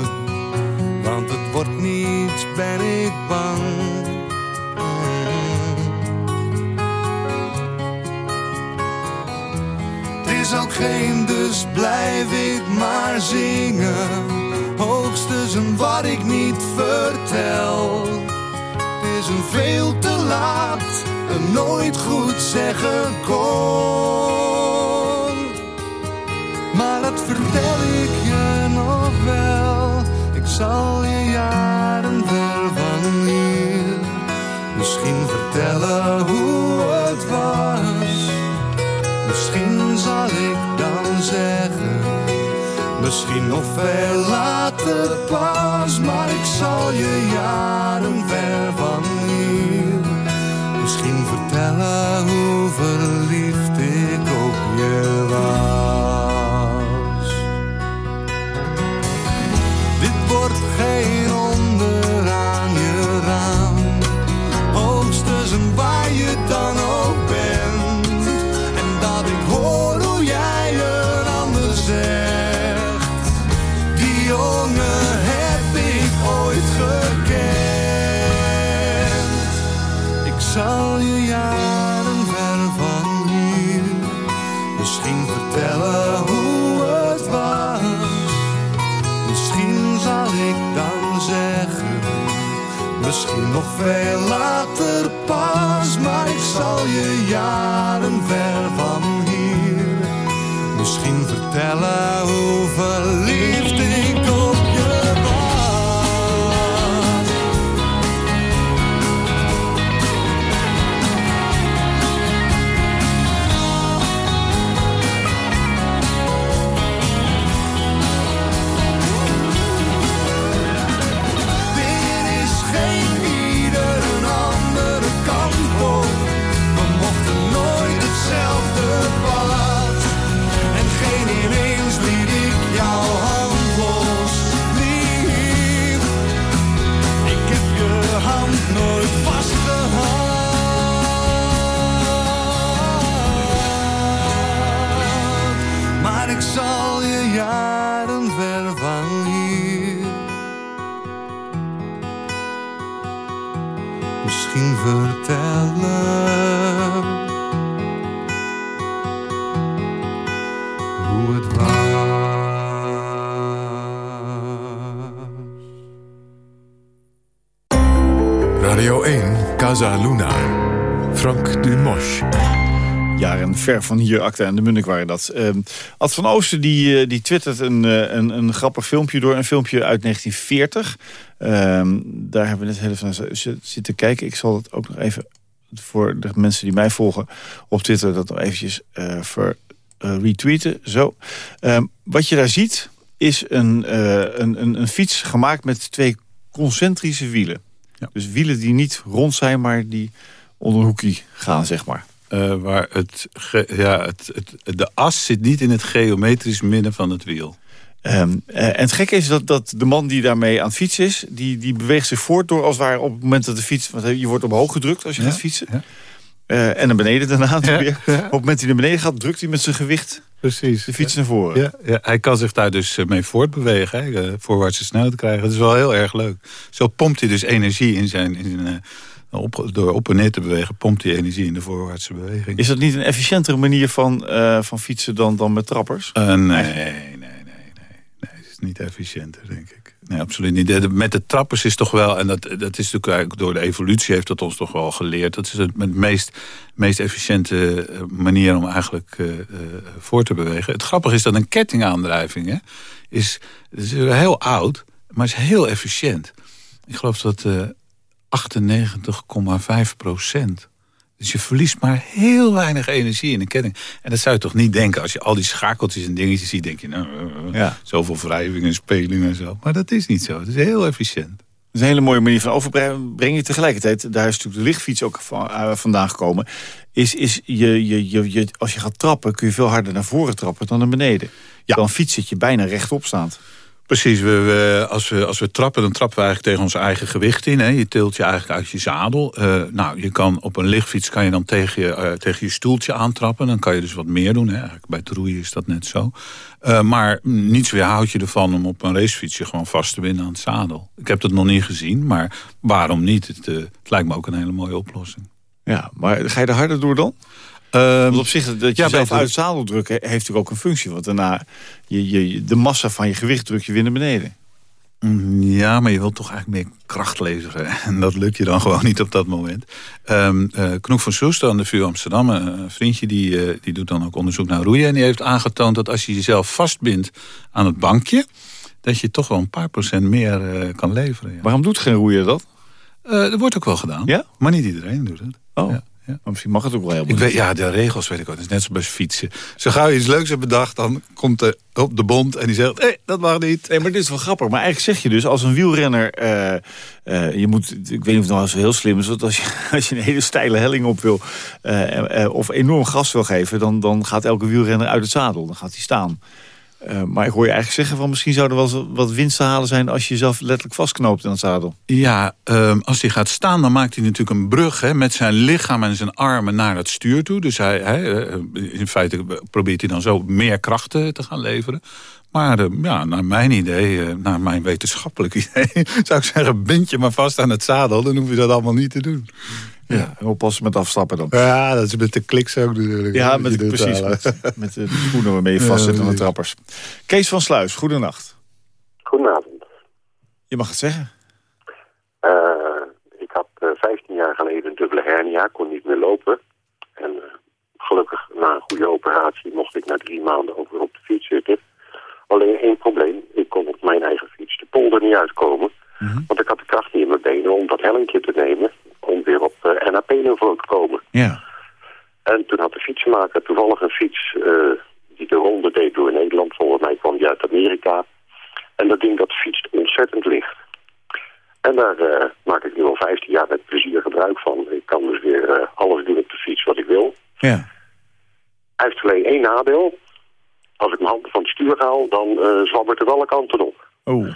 want het wordt niets, ben ik bang. Is ook geen, dus blijf ik maar zingen hoogstens een wat ik niet vertel. Het is een veel te laat, een nooit goed zeggen kon. Maar dat vertel ik je nog wel, ik zal je jaren ver van hier misschien vertellen hoe Misschien nog veel later pas, maar ik zal je jaren ver van hier. Misschien vertellen hoe verliefd ik op je was. Ver van hier, Acta en de Munnik waren dat. Uh, Ad van Oosten die, uh, die twittert een, uh, een, een grappig filmpje door. Een filmpje uit 1940. Ehm, daar hebben we net heel even naar zitten kijken. Ik zal het ook nog even voor de mensen die mij volgen op Twitter... dat nog eventjes uh, ver, retweeten. Zo. Ehm, wat je daar ziet is een, een, een, een fiets gemaakt met twee concentrische wielen. Ja. Dus wielen die niet rond zijn, maar die onder een hoekie gaan, zeg maar. Uh, waar het, ja, het, het, de as zit niet in het geometrisch midden van het wiel. Ehm, eh, en het gekke is dat, dat de man die daarmee aan het fietsen is... Die, die beweegt zich voort door als het ware op het moment dat de fiets... want je wordt omhoog gedrukt als je Ja, gaat fietsen. ja. Eh, en naar beneden daarna Ja, weer. ja. Op het moment dat hij naar beneden gaat, drukt hij met zijn gewicht Precies. de fiets naar voren. Ja, ja, hij kan zich daar dus eh, mee voortbewegen, hè, eh, voorwaartse snelheid krijgen. Dat is wel heel erg leuk. Zo pompt hij dus energie in zijn... In zijn op, door op en neer te bewegen, pompt hij energie in de voorwaartse beweging. Is dat niet een efficiëntere manier van, van fietsen dan, dan met trappers? Nee, nee, nee, nee, nee. Nee, het is niet efficiënter, denk ik. Nee, absoluut niet. Met de trappers is toch wel, en dat, dat is natuurlijk door de evolutie heeft dat ons toch wel geleerd. Dat is het het meest, meest efficiënte eh, manier om eigenlijk eh, eh, voor te bewegen. Het grappige is dat een kettingaandrijving hè, is, is heel oud, maar is heel efficiënt. Ik geloof dat eh 98,5 procent. Dus je verliest maar heel weinig energie in een ketting. En dat zou je toch niet denken. Als je al die schakeltjes en dingetjes ziet, denk je... Nou, eh, eh, Ja. zoveel wrijving en speling en zo. Maar dat is niet zo. Het is heel efficiënt. Dat is een hele mooie manier van overbrengen. Tegelijkertijd, daar is natuurlijk de lichtfiets ook van, eh, vandaan gekomen. Is, is je, je, je, je, als je gaat trappen, kun je veel harder naar voren trappen dan naar beneden. Ja. Dan fiets zit je bijna rechtop staand. Precies, we, als, we, als we trappen, dan trappen we eigenlijk tegen ons eigen gewicht in. Hè. Je tilt je eigenlijk uit je zadel. Eh, nou, je kan op een lichtfiets kan je dan tegen je, eh, tegen je stoeltje aantrappen. Dan kan je dus wat meer doen. Hè. Eigenlijk bij het roeien is dat net zo. Eh, maar niets weerhoudt je ervan om op een racefiets je gewoon vast te binden aan het zadel. Ik heb dat nog niet gezien, maar waarom niet? Het, het lijkt me ook een hele mooie oplossing. Ja, maar ga je er harder door dan? Ehm, Want op zich, dat je ja, zelf uit het zadel drukken heeft natuurlijk ook een functie. Want daarna, je, je, de massa van je gewicht druk je weer naar beneden. Mm, Ja, maar je wilt toch eigenlijk meer kracht leveren. <laughs> En dat lukt je dan <laughs> gewoon niet op dat moment. Eh, Knoek van Soester aan de VU Amsterdam, een vriendje... Die, eh, die doet dan ook onderzoek naar roeien. En die heeft aangetoond dat als je jezelf vastbindt aan het bankje... dat je toch wel een paar procent meer eh, kan leveren. Ja. Waarom doet geen roeier dat? Dat wordt ook wel gedaan. Ja? Maar niet iedereen doet het. Oh, Ja, ja. misschien mag het ook wel helemaal Ik weet, niet. ja, de regels weet ik ook. Het is net zoals bij fietsen. Zo gauw je iets leuks hebt bedacht, dan komt de, op de bond en die zegt... hé, dat mag niet. Nee, maar dit is wel grappig. Maar eigenlijk zeg je dus, als een wielrenner... eh, eh, je moet, ik weet niet of het nou heel slim is... want als je, <laughs> als je een hele steile helling op wil... eh, of enorm gas wil geven... Dan, dan gaat elke wielrenner uit het zadel. Dan gaat hij staan. Eh, maar ik hoor je eigenlijk zeggen van... misschien zou er wel wat winst te halen zijn... als je jezelf letterlijk vastknoopt aan het zadel. Ja, ehm, als hij gaat staan, dan maakt hij natuurlijk een brug... Hè, met zijn lichaam en zijn armen naar het stuur toe. Dus hij, eh, in feite probeert hij dan zo meer krachten te gaan leveren. Maar eh, ja, naar mijn idee, eh, naar mijn wetenschappelijk <laughs> idee... zou ik zeggen, bind je maar vast aan het zadel. Dan hoef je dat allemaal niet te doen. Ja, en oppassen met afstappen dan. Ja, dat is met de kliks ook natuurlijk. Ja, met, precies. Met, <laughs> met de schoenen waarmee je vast zit aan de trappers. Kees van Sluis, goedenacht. Goedenavond. Je mag het zeggen. Eh, ik had eh 15 jaar geleden een dubbele hernia, kon niet meer lopen. En eh, gelukkig na een goede operatie mocht ik na drie maanden ook weer op de fiets zitten. Alleen één probleem, ik kon op mijn eigen fiets de polder niet uitkomen. Want ik had de kracht niet in mijn benen om dat helmtje te nemen weer op eh, NAP-niveau te komen. Ja. En toen had de fietsenmaker toevallig een fiets eh, die de ronde deed door Nederland. Volgens mij kwam die uit Amerika. En dat ding dat fietst ontzettend licht. En daar eh, maak ik nu al 15 jaar met plezier gebruik van. Ik kan dus weer alles doen op de fiets wat ik wil. Ja. Hij heeft alleen één nadeel. Als ik mijn handen van het stuur haal, dan eh zwabbert het alle kanten op. Oh.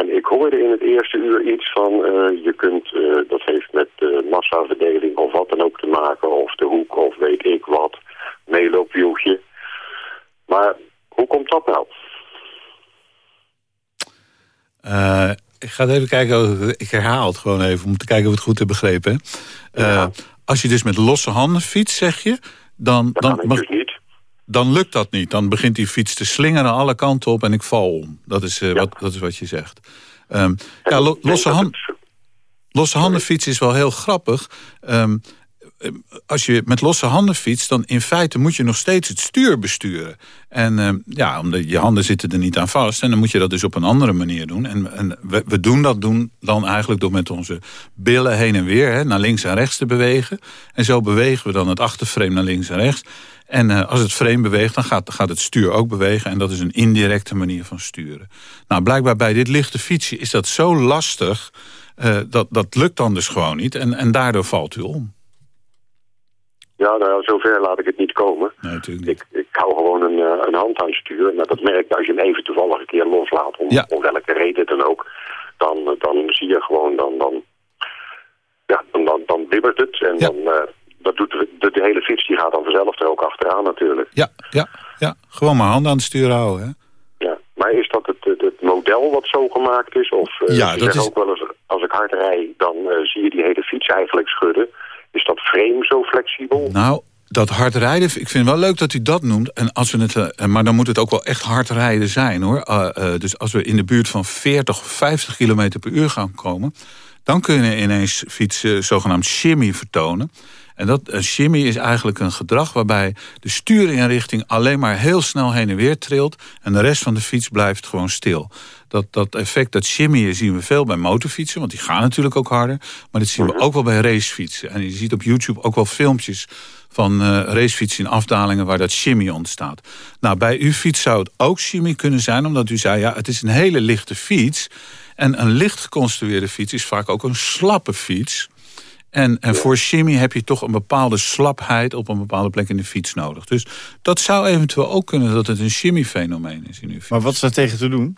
En ik hoorde in het eerste uur iets van, eh, je kunt, eh, dat heeft met eh, massaverdeling of wat dan ook te maken, of de hoek of weet ik wat, meeloopwieltje. Maar hoe komt dat nou? Eh, ik ga even kijken. Ik herhaal het gewoon even om te kijken of we het goed hebben begrepen. hè. Ja. Als je dus met losse handen fietst, zeg je, dan, Dat dan, mag- dus niet. Dan lukt dat niet. Dan begint die fiets te slingeren alle kanten op en ik val om. Dat is, eh, wat, dat is wat je zegt. Ehm, ja, lo- losse, hand, losse handen fietsen is wel heel grappig. Ehm, eh, als je met losse handen fietst, dan in feite moet je nog steeds het stuur besturen. En ehm, ja, omdat je handen zitten er niet aan vast. En dan moet je dat dus op een andere manier doen. En, en we, we doen dat doen dan eigenlijk door met onze billen heen en weer, hè, naar links en rechts te bewegen. En zo bewegen we dan het achterframe naar links en rechts. En eh, als het frame beweegt, dan gaat, gaat het stuur ook bewegen. En dat is een indirecte manier van sturen. Nou, blijkbaar bij dit lichte fietsje is dat zo lastig. eh, dat, dat lukt dan dus gewoon niet. En, en daardoor valt u om. Ja, nou, zover laat ik het niet komen. Nee, natuurlijk niet. Ik, ik hou gewoon een, eh, een hand aan het stuur. Maar dat merk je als je hem even toevallig een keer loslaat. Om, Ja. om welke reden dan ook. Dan, dan zie je gewoon, dan, dan, ja, dan, dan, dan bibbert het. En Ja. dan, dat doet de, de, hele fiets die gaat dan vanzelf er ook achteraan natuurlijk. Ja, ja, ja. Gewoon maar handen aan het stuur houden. Hè? Ja. Maar is dat het, het, model wat zo gemaakt is? Of eh, Ja, dat is- ook wel eens, als ik hard rij, dan eh, zie je die hele fiets eigenlijk schudden. Is dat frame zo flexibel? Nou, dat hard rijden, ik vind het wel leuk dat u dat noemt. En als we het, eh, maar dan moet het ook wel echt hard rijden zijn hoor. Dus als we in de buurt van 40 of 50 kilometer per uur gaan komen... dan kunnen ineens fietsen zogenaamd shimmy vertonen. En dat een shimmy is eigenlijk een gedrag waarbij de stuurinrichting alleen maar heel snel heen en weer trilt. En de rest van de fiets blijft gewoon stil. Dat, dat effect, dat shimmyen zien we veel bij motorfietsen, want die gaan natuurlijk ook harder. Maar dit zien we ook wel bij racefietsen. En je ziet op YouTube ook wel filmpjes van eh, racefietsen in afdalingen waar dat shimmy ontstaat. Nou, bij uw fiets zou het ook shimmy kunnen zijn, omdat u zei, ja, het is een hele lichte fiets. En een licht geconstrueerde fiets is vaak ook een slappe fiets. En, en voor shimmy heb je toch een bepaalde slapheid op een bepaalde plek in de fiets nodig. Dus dat zou eventueel ook kunnen dat het een shimmy-fenomeen is in uw fiets. Maar wat is daar tegen te doen?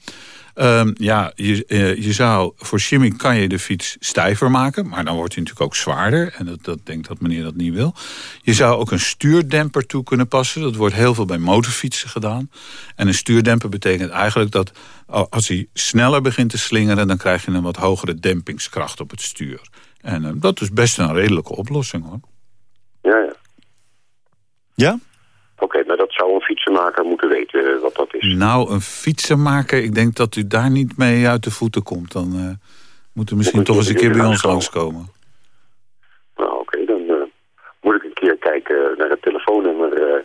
Ehm, ja, je, eh, je zou, voor shimmy kan je de fiets stijver maken, maar dan wordt hij natuurlijk ook zwaarder. En dat, dat denkt dat meneer dat niet wil. Je zou ook een stuurdemper toe kunnen passen. Dat wordt heel veel bij motorfietsen gedaan. En een stuurdemper betekent eigenlijk dat als hij sneller begint te slingeren, dan krijg je een wat hogere dempingskracht op het stuur. En eh, dat is best een redelijke oplossing hoor. Ja, ja. Ja? Oké, maar dat zou een fietsenmaker moeten weten eh, wat dat is. Nou, een fietsenmaker, ik denk dat u daar niet mee uit de voeten komt. Dan eh moet u misschien toch eens een keer bij ons langskomen? Nou, oké, dan eh, moet ik een keer kijken naar het telefoonnummer eh,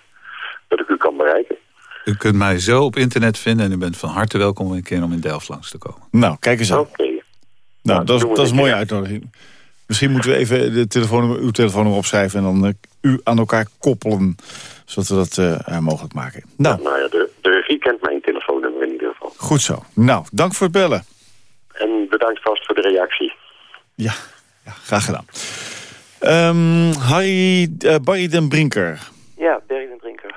dat ik u kan bereiken. U kunt mij zo op internet vinden en u bent van harte welkom om een keer om in Delft langs te komen. Nou, kijk eens aan. Oké. Nou, dat we dat is een mooie uitnodiging. Misschien moeten we even de telefoonnummer, uw telefoonnummer opschrijven... en dan eh, u aan elkaar koppelen, zodat we dat eh, eh, mogelijk maken. Nou, Nou ja, de, de regie kent mijn telefoonnummer in ieder geval. goed zo. Nou, dank voor het bellen. En bedankt vast voor de reactie. Ja, ja graag gedaan. Ehm, Harry, Barry den Brinker. Ja, Berry den Drinker.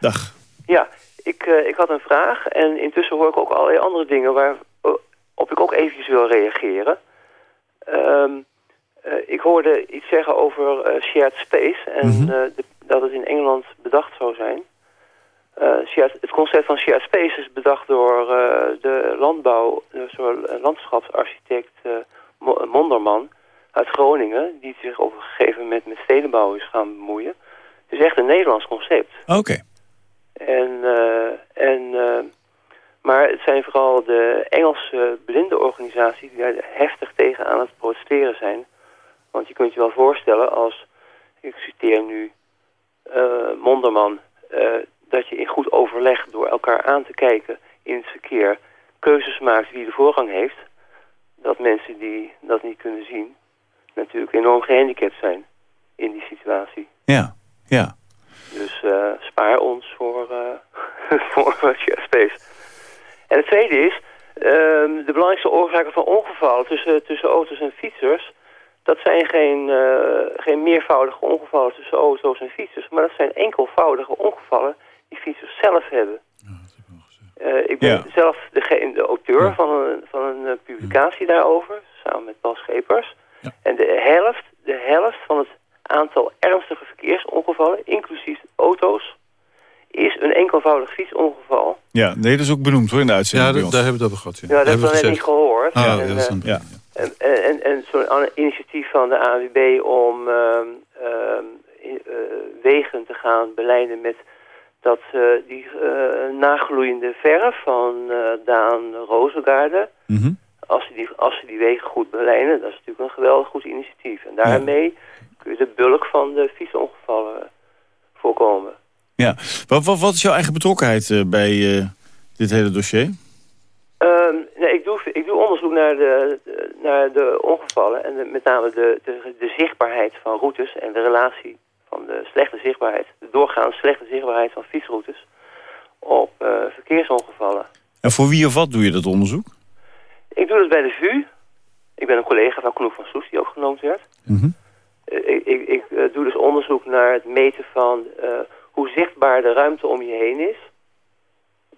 Dag. Ja, ik, eh, ik had een vraag en intussen hoor ik ook allerlei andere dingen waarop ik ook eventjes wil reageren. Ehm, eh, ik hoorde iets zeggen over eh, shared space en Mhm. eh, dat het in Engeland bedacht zou zijn. Eh, shared- het concept van shared space is bedacht door eh, de landbouw, door eh, landschapsarchitect eh, Mo- Monderman uit Groningen, die zich op een gegeven moment met stedenbouw is gaan bemoeien. Het is echt een Nederlands concept. Oké. En, eh, en, eh, maar het zijn vooral de Engelse blindenorganisaties die daar heftig tegen aan het protesteren zijn. Want je kunt je wel voorstellen als, ik citeer nu eh, Monderman, eh, dat je in goed overleg door elkaar aan te kijken in het verkeer keuzes maakt wie de voorrang heeft. Dat mensen die dat niet kunnen zien natuurlijk enorm gehandicapt zijn in die situatie. Ja, ja. Dus eh, spaar ons voor, <laughs> voor share space. En het tweede is, ehm, de belangrijkste oorzaken van ongevallen tussen, tussen auto's en fietsers... dat zijn geen, eh, geen meervoudige ongevallen tussen auto's en fietsers... maar dat zijn enkelvoudige ongevallen die fietsers zelf hebben. Eh, ik ben Ja. zelf degene, de auteur van een, van een eh, publicatie daarover, samen met Bas Schepers. Ja. En de helft, de helft van het aantal ernstige verkeersongevallen, inclusief auto's, is een enkelvoudig fietsongeval. Ja, nee, dat is ook benoemd hoor in de Ja, uitzending dat, daar hebben we het over gehad. Ja, Ja, dat hebben we net niet gehoord. Ah, en, ja, dat is een- Ja. En, en, en zo'n initiatief van de ANWB om ehm, ehm, eh, wegen te gaan beleiden met dat eh, die eh, nagloeiende verf van Daan Rozengaarde, Mhm. als ze, die, als ze die wegen goed beleiden, dat is natuurlijk een geweldig goed initiatief. En daarmee kun je de bulk van de fietsongevallen voorkomen. Ja. Wat, wat, wat is jouw eigen betrokkenheid bij dit hele dossier? Ehm, nee, ik, doe, ik doe onderzoek naar de, naar de ongevallen en de- met name de, de, de zichtbaarheid van routes en de relatie van de slechte zichtbaarheid, de doorgaande slechte zichtbaarheid van fietsroutes op eh, verkeersongevallen. En voor wie of wat doe je dat onderzoek? Ik doe dat bij de VU. Ik ben een collega van Knoep van Soes die ook genoemd werd. Mhm. eh, ik, ik, ik eh, doe dus onderzoek naar het meten van hoe zichtbaar de ruimte om je heen is.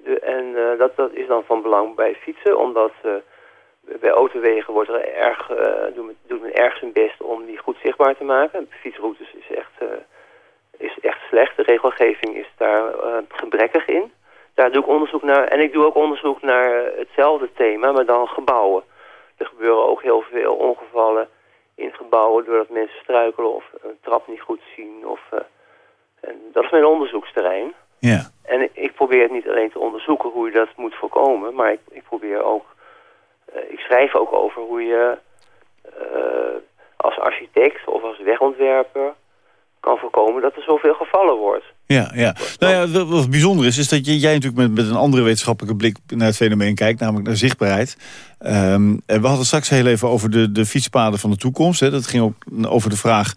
De, en dat, dat is dan van belang bij fietsen, omdat bij autowegen wordt er erg, eh, doet, men, doet men erg zijn best om die goed zichtbaar te maken. Fietsroutes is echt, eh, is echt slecht. De regelgeving is daar eh, gebrekkig in. Daar doe ik onderzoek naar. En ik doe ook onderzoek naar hetzelfde thema, maar dan gebouwen. Er gebeuren ook heel veel ongevallen in gebouwen doordat mensen struikelen of een trap niet goed zien. Of, en dat is mijn onderzoeksterrein. Ja. En ik, probeer het niet alleen te onderzoeken hoe je dat moet voorkomen, maar ik, ik probeer ook, ik schrijf ook over hoe je eh, als architect of als wegontwerper kan voorkomen dat er zoveel gevallen wordt. Ja, ja. Nou ja, wat, bijzonder is, is dat jij natuurlijk met, met een andere wetenschappelijke blik naar het fenomeen kijkt, namelijk naar zichtbaarheid. En we hadden straks heel even over de, de fietspaden van de toekomst. Hè. Dat ging ook over de vraag,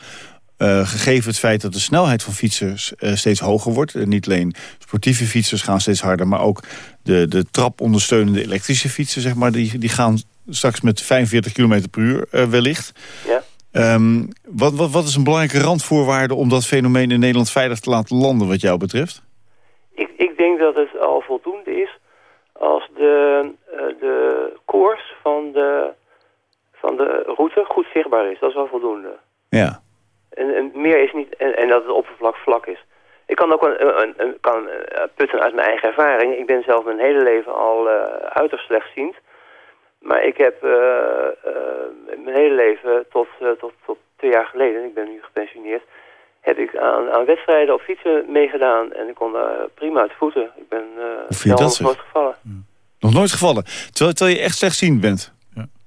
eh, gegeven het feit dat de snelheid van fietsers eh, steeds hoger wordt. En niet alleen sportieve fietsers gaan steeds harder, maar ook de, de trapondersteunende elektrische fietsen, zeg maar, die, die gaan straks met 45 km per uur eh, wellicht. Ja. Ehm, wat, wat, wat is een belangrijke randvoorwaarde om dat fenomeen in Nederland veilig te laten landen wat jou betreft? Ik, ik denk dat het al voldoende is als de, eh, de koers van de, van de route goed zichtbaar is. Dat is wel voldoende. Ja. En, en meer is niet, en, en dat het oppervlak vlak is. Ik kan ook een, een, een- kan eh, putten uit mijn eigen ervaring. Ik ben zelf mijn hele leven al eh uiterst slechtziend. Maar ik heb eh, mijn hele leven tot, tot, tot twee jaar geleden, ik ben nu gepensioneerd, heb ik aan, aan wedstrijden op fietsen meegedaan. En ik kon daar prima uit voeten. Ik ben uh, zeg? nooit gevallen. Nog nooit gevallen. Terwijl, terwijl je echt slechtziend bent.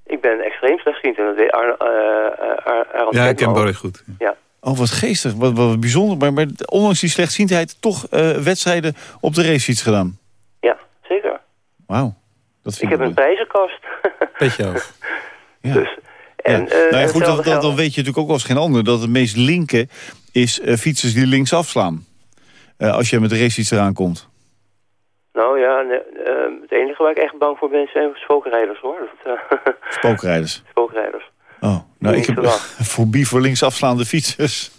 Ik ben extreem slechtziend en dat Ar uh, Ar Ar Ja, ik ken Barry goed. Ja. Oh, wat geestig. Wat, wat bijzonder. Maar, maar ondanks die slechtziendheid toch eh, wedstrijden op de racefiets gedaan. Ja, zeker. Wauw. Dat Ik vind heb een prijzenkast. <laughs> Petje af. Ja. Dus, Ja. en, eh, nou ja, goed, dan, hetzelfde dan, weet je natuurlijk ook als geen ander... dat het meest linker is eh, fietsers die links afslaan. Eh, als je met de racefiets eraan komt. Nou ja, nee, waar ik echt bang voor ben zijn spookrijders hoor. Dat, eh, <laughs> Spookrijders. spookrijders. Oh, nou, ik heb <laughs> fobie voor links afslaande fietsers.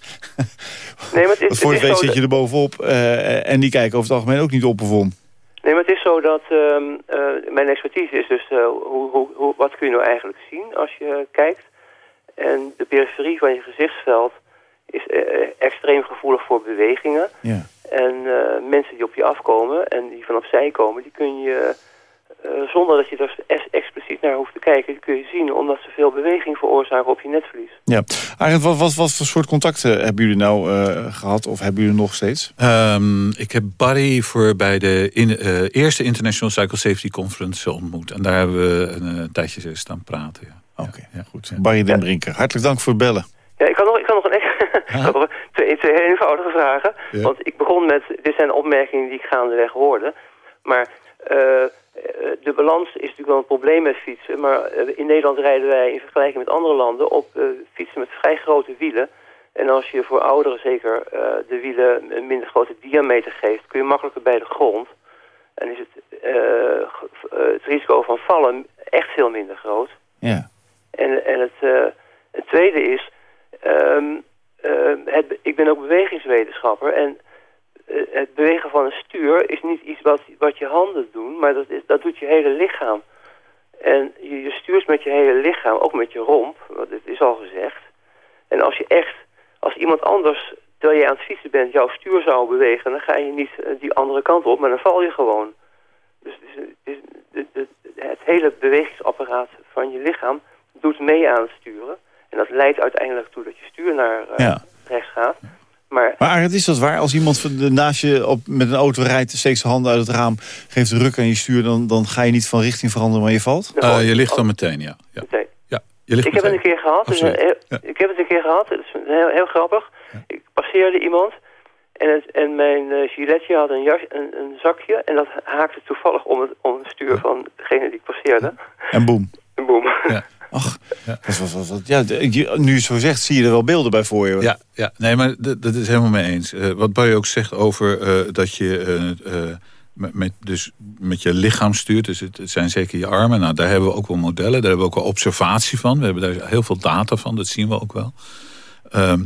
Nee, maar het <laughs> voor je het weet zit je er bovenop. eh, en die kijken over het algemeen ook niet op of om. Nee, maar het is zo dat ehm, eh, mijn expertise is dus hoe, hoe, hoe, wat kun je nou eigenlijk zien als je kijkt. En de periferie van je gezichtsveld is extreem gevoelig voor bewegingen. Ja. En mensen die op je afkomen en die van opzij komen, die kun je, eh, zonder dat je er ex- expliciet naar hoeft te kijken, kun je zien omdat ze veel beweging veroorzaken op je netvlies. Ja. Arend, wat, wat, wat voor soort contacten hebben jullie nou eh, gehad? Of hebben jullie nog steeds? Ehm, ik heb Barry voor bij de in, eh, eerste International Cycle Safety Conference ontmoet. En daar hebben we een, tijdje staan praten. Ja. Oké, ja, goed. Barry den Brinker, hartelijk dank voor het bellen. Ja, ik kan nog, ik kan nog een <laughs> nog twee, twee heel eenvoudige vragen. Ja. Want ik begon met, dit zijn opmerkingen die ik gaandeweg hoorde. Maar de balans is natuurlijk wel een probleem met fietsen. Maar eh, in Nederland rijden wij in vergelijking met andere landen op eh, fietsen met vrij grote wielen. En als je voor ouderen zeker eh, de wielen een minder grote diameter geeft, kun je makkelijker bij de grond. En is het, eh, eh, het risico van vallen echt veel minder groot. Ja. En, en het, eh, het tweede is, ehm, het, ik ben ook bewegingswetenschapper en eh, het bewegen van een stuur is niet iets wat, wat je handen doen, maar dat, is, dat doet je hele lichaam. En je, je stuurt met je hele lichaam, ook met je romp, want dit is al gezegd. En als je echt, als iemand anders, terwijl je aan het fietsen bent, jouw stuur zou bewegen, dan ga je niet eh, die andere kant op, maar dan val je gewoon. Dus het, is, het, het, het, het hele bewegingsapparaat van je lichaam doet mee aan het sturen. En dat leidt uiteindelijk toe dat je stuur naar eh, Ja. rechts gaat. Maar Maar Arend, is dat waar? Als iemand van de- naast je op, met een auto rijdt, steekt zijn handen uit het raam, geeft een ruk aan je stuur, dan, dan ga je niet van richting veranderen, maar je valt? Eh, je ligt dan meteen, ja. ja. meteen. ja je ligt Ik heb het een keer gehad. dus een heel- Ik heb het een keer gehad. Het is heel, heel grappig. Ik passeerde iemand. En, het, en mijn eh giletje had een, jas, een, een zakje. En dat haakte toevallig om het, om het stuur van degene die ik passeerde. En boem. En boem. Ja. Ach, ja, je- nu je zo zegt, zie je er wel beelden bij voor je. Ja, ja, nee, maar dat, is helemaal mee eens. Eh, wat Barry ook zegt over eh, dat je eh, met, met, dus met je lichaam stuurt. Dus het, het zijn zeker je armen. Nou, daar hebben we ook wel modellen. Daar hebben we ook wel observatie van. We hebben daar heel veel data van. Dat zien we ook wel. Ehm,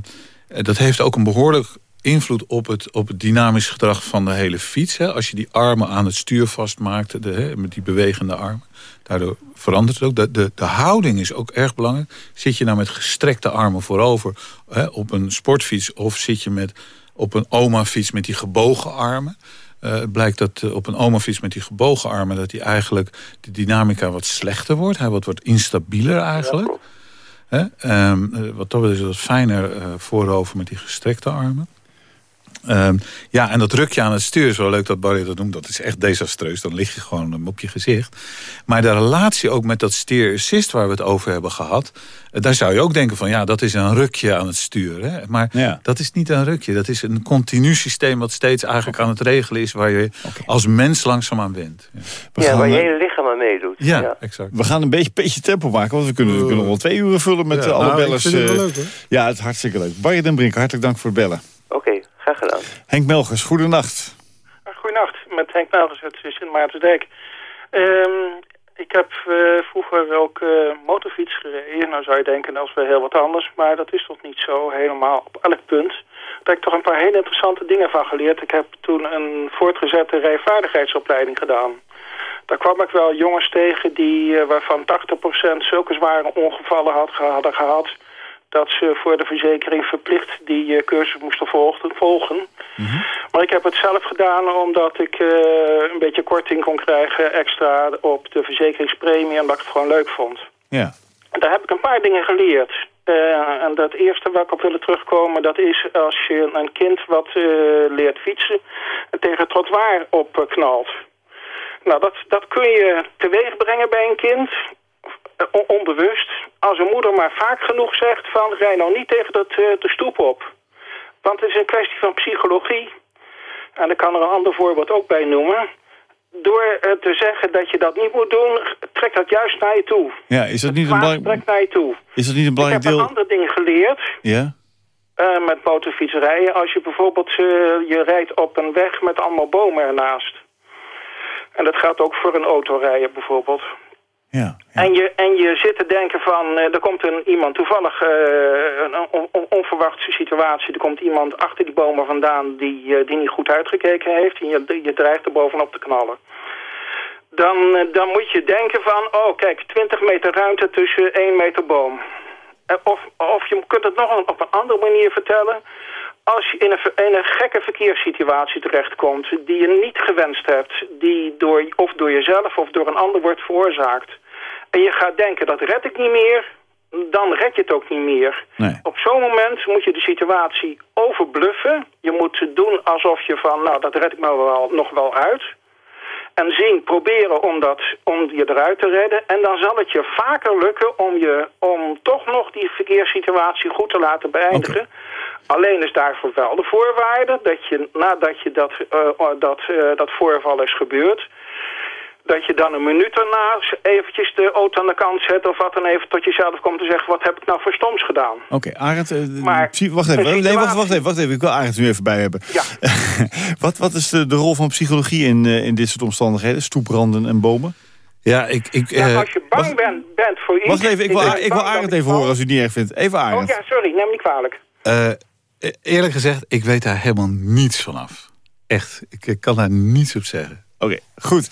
dat heeft ook een behoorlijk invloed op het, op het dynamisch gedrag van de hele fiets. Hè. Als je die armen aan het stuur vastmaakt, de, hè, met die bewegende armen. Daardoor verandert het ook. De, de, de houding is ook erg belangrijk. Zit je nou met gestrekte armen voorover hè, op een sportfiets... of zit je met, op een oma-fiets met die gebogen armen... Uh, het blijkt dat uh, op een oma-fiets met die gebogen armen... dat die eigenlijk de dynamica wat slechter wordt. Hij wordt wat instabieler eigenlijk. Hè? Um, wat dat is het fijner uh, voorover met die gestrekte armen. Um, ja, en dat rukje aan het stuur is wel leuk dat Barry dat noemt. Dat is echt desastreus. Dan lig je gewoon op je gezicht. Maar de relatie ook met dat steer assist waar we het over hebben gehad... daar zou je ook denken van ja, dat is een rukje aan het stuur. Hè? Maar ja. dat is niet een rukje. Dat is een continu systeem wat steeds eigenlijk aan het regelen is... waar je okay. als mens langzaam aan went. Ja, ja waar je hele lichaam aan meedoet. Ja, ja, exact. We gaan een beetje, beetje tempo maken. Want we kunnen, we kunnen wel twee uren vullen met ja, alle nou, bellers. Ik vind het wel leuk, hoor. Ja, het is hartstikke leuk. Barry den Brink, hartelijk dank voor het bellen. Graag gedaan. Henk Melgers, goedenacht. Goedenacht, met Henk Melgers uit Sint Maartensdijk. Um, ik heb uh, vroeger ook uh, motorfiets gereden. Nou zou je denken, dat is wel heel wat anders. Maar dat is toch niet zo helemaal op elk punt. Daar heb ik toch een paar hele interessante dingen van geleerd. Ik heb toen een voortgezette rijvaardigheidsopleiding gedaan. Daar kwam ik wel jongens tegen die, uh, waarvan 80% zulke zware ongevallen had, hadden gehad dat ze voor de verzekering verplicht die uh, cursus moesten volgen. Mm -hmm. Maar ik heb het zelf gedaan omdat ik uh, een beetje korting kon krijgen extra op de verzekeringspremie en dat ik het gewoon leuk vond. Ja. En daar heb ik een paar dingen geleerd. Uh, en dat eerste waar ik op wil terugkomen, dat is als je een kind wat leert fietsen tegen het trottoir opknalt. Nou, dat, dat kun je teweeg brengen bij een kind onbewust. Als een moeder maar vaak genoeg zegt van rij nou niet tegen dat, uh, de stoep op. Want het is een kwestie van psychologie. En ik kan er een ander voorbeeld ook bij noemen. Door uh, te zeggen dat je dat niet moet doen, trekt dat juist naar je toe. Ja, is dat niet een belangrijk... trekt naar je toe. Is dat niet een belangrijk deel... Ik heb een ander ding geleerd. Ja? Uh, met motorfietsrijden. Als je bijvoorbeeld je rijdt op een weg met allemaal bomen ernaast. En dat geldt ook voor een autorijden bijvoorbeeld. Ja. En, je, en je zit te denken van, uh, er komt een, iemand toevallig, uh, een on, on, onverwachte situatie. Er komt iemand achter die bomen vandaan die, uh, die niet goed uitgekeken heeft. En je, je dreigt er bovenop te knallen. Dan, dan moet je denken van, oh kijk, 20 meter ruimte tussen 1 meter boom. Of, of je kunt het nog op een andere manier vertellen. Als je in een, in een gekke verkeerssituatie terechtkomt die je niet gewenst hebt... die door, of door jezelf of door een ander wordt veroorzaakt... en je gaat denken, dat red ik niet meer, dan red je het ook niet meer. Nee. Op zo'n moment moet je de situatie overbluffen. Je moet doen alsof je van, nou, dat red ik me wel, nog wel uit. En zien, proberen om, dat, om je eruit te redden. En dan zal het je vaker lukken om, je, om toch nog die verkeerssituatie goed te laten beëindigen. Okay. Alleen is daarvoor wel de voorwaarde dat je nadat je dat, uh, dat, uh, dat voorval is gebeurd... dat je dan een minuut daarna eventjes de auto aan de kant zet... of wat dan even tot jezelf komt te zeggen... wat heb ik nou voor stoms gedaan? Oké, okay, Arend, uh, maar, wacht even. Nee, wacht, wacht even, wacht even. Ik wil Arend nu even bij hebben. Ja. <laughs> wat, wat is de, de rol van psychologie in, in dit soort omstandigheden? Stoepranden en bomen? Ja, ik, ik, ja, als je bang wacht, bent, bent voor iets... Wacht even, ik wil, ik wil Arend even horen als u het niet erg vindt. Even Arend. Oh ja, sorry, neem me niet kwalijk. Eerlijk gezegd, ik weet daar helemaal niets vanaf. Echt, ik, ik kan daar niets op zeggen. Oké, okay, goed.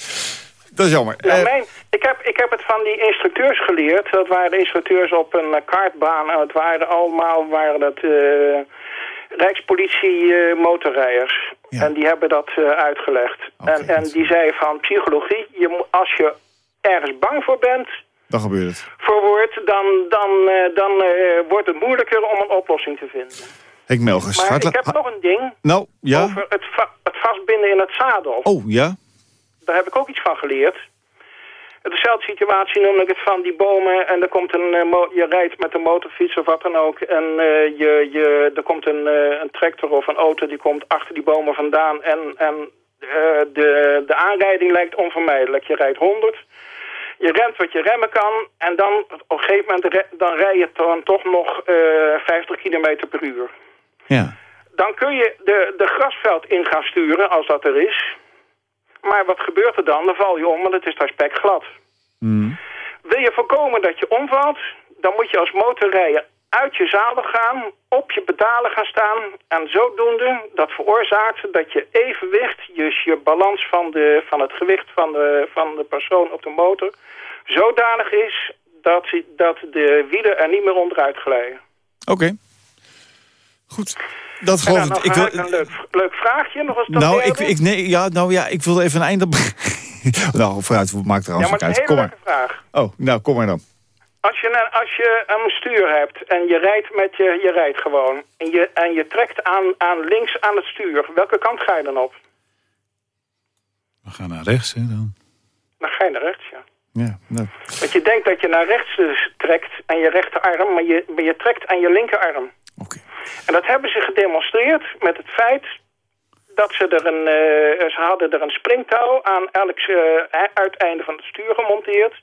Dat is jammer. Nou, mijn, ik, heb, ik heb het van die instructeurs geleerd. Dat waren instructeurs op een uh, kaartbaan. Het waren allemaal waren dat, uh, Rijkspolitie uh, motorrijders. Ja. En die hebben dat uitgelegd. Okay, en, en die zeiden van psychologie, je, als je ergens bang voor bent... Dan gebeurt het. Voor wordt, dan, dan, dan wordt het moeilijker om een oplossing te vinden. Melgers. Maar ik heb nog een ding nou, ja? over het, va het vastbinden in het zadel. Oh, ja? Daar heb ik ook iets van geleerd. Dezelfde situatie noem ik het van die bomen en er komt een, uh, je rijdt met een motorfiets of wat dan ook. En uh, je, je, er komt een, uh, een tractor of een auto die komt achter die bomen vandaan. En, en de, de aanrijding lijkt onvermijdelijk. Je rijdt 100, je remt wat je remmen kan en dan op een gegeven moment dan rij je dan toch nog 50 km per uur. Ja. Dan kun je de, de grasveld in gaan sturen als dat er is. Maar wat gebeurt er dan? Dan val je om, want het is daar spekglad. Mm. Wil je voorkomen dat je omvalt, dan moet je als motorrijder uit je zadel gaan, op je pedalen gaan staan... en zodoende, dat veroorzaakt dat je evenwicht, dus je balans van, de, van het gewicht van de, van de persoon op de motor... zodanig is dat, dat de wielen er niet meer onderuit glijden. Oké. Goed. Dat geloof dan ik. wil, een leuk, leuk vraagje nog eens. nou, ik, ik, nee, ja, nou ja, ik wil even een einde... <laughs> nou, vooruit, maakt er ja, anders maar het is uit. een Kom hele maar. leuke vraag. Oh, nou, kom maar dan. Als je, een- als je een stuur hebt en je rijdt, met je, je rijdt gewoon... En je, en je trekt aan, aan links aan het stuur, welke kant ga je dan op? We gaan naar rechts, hè, dan. Dan ga je naar rechts, ja. Ja, nou. Want je denkt dat je naar rechts dus trekt aan je rechterarm, maar je, maar je trekt aan je linkerarm. En dat hebben ze gedemonstreerd met het feit dat ze er een, eh, ze hadden er een springtouw aan elk eh, uiteinde van het stuur gemonteerd.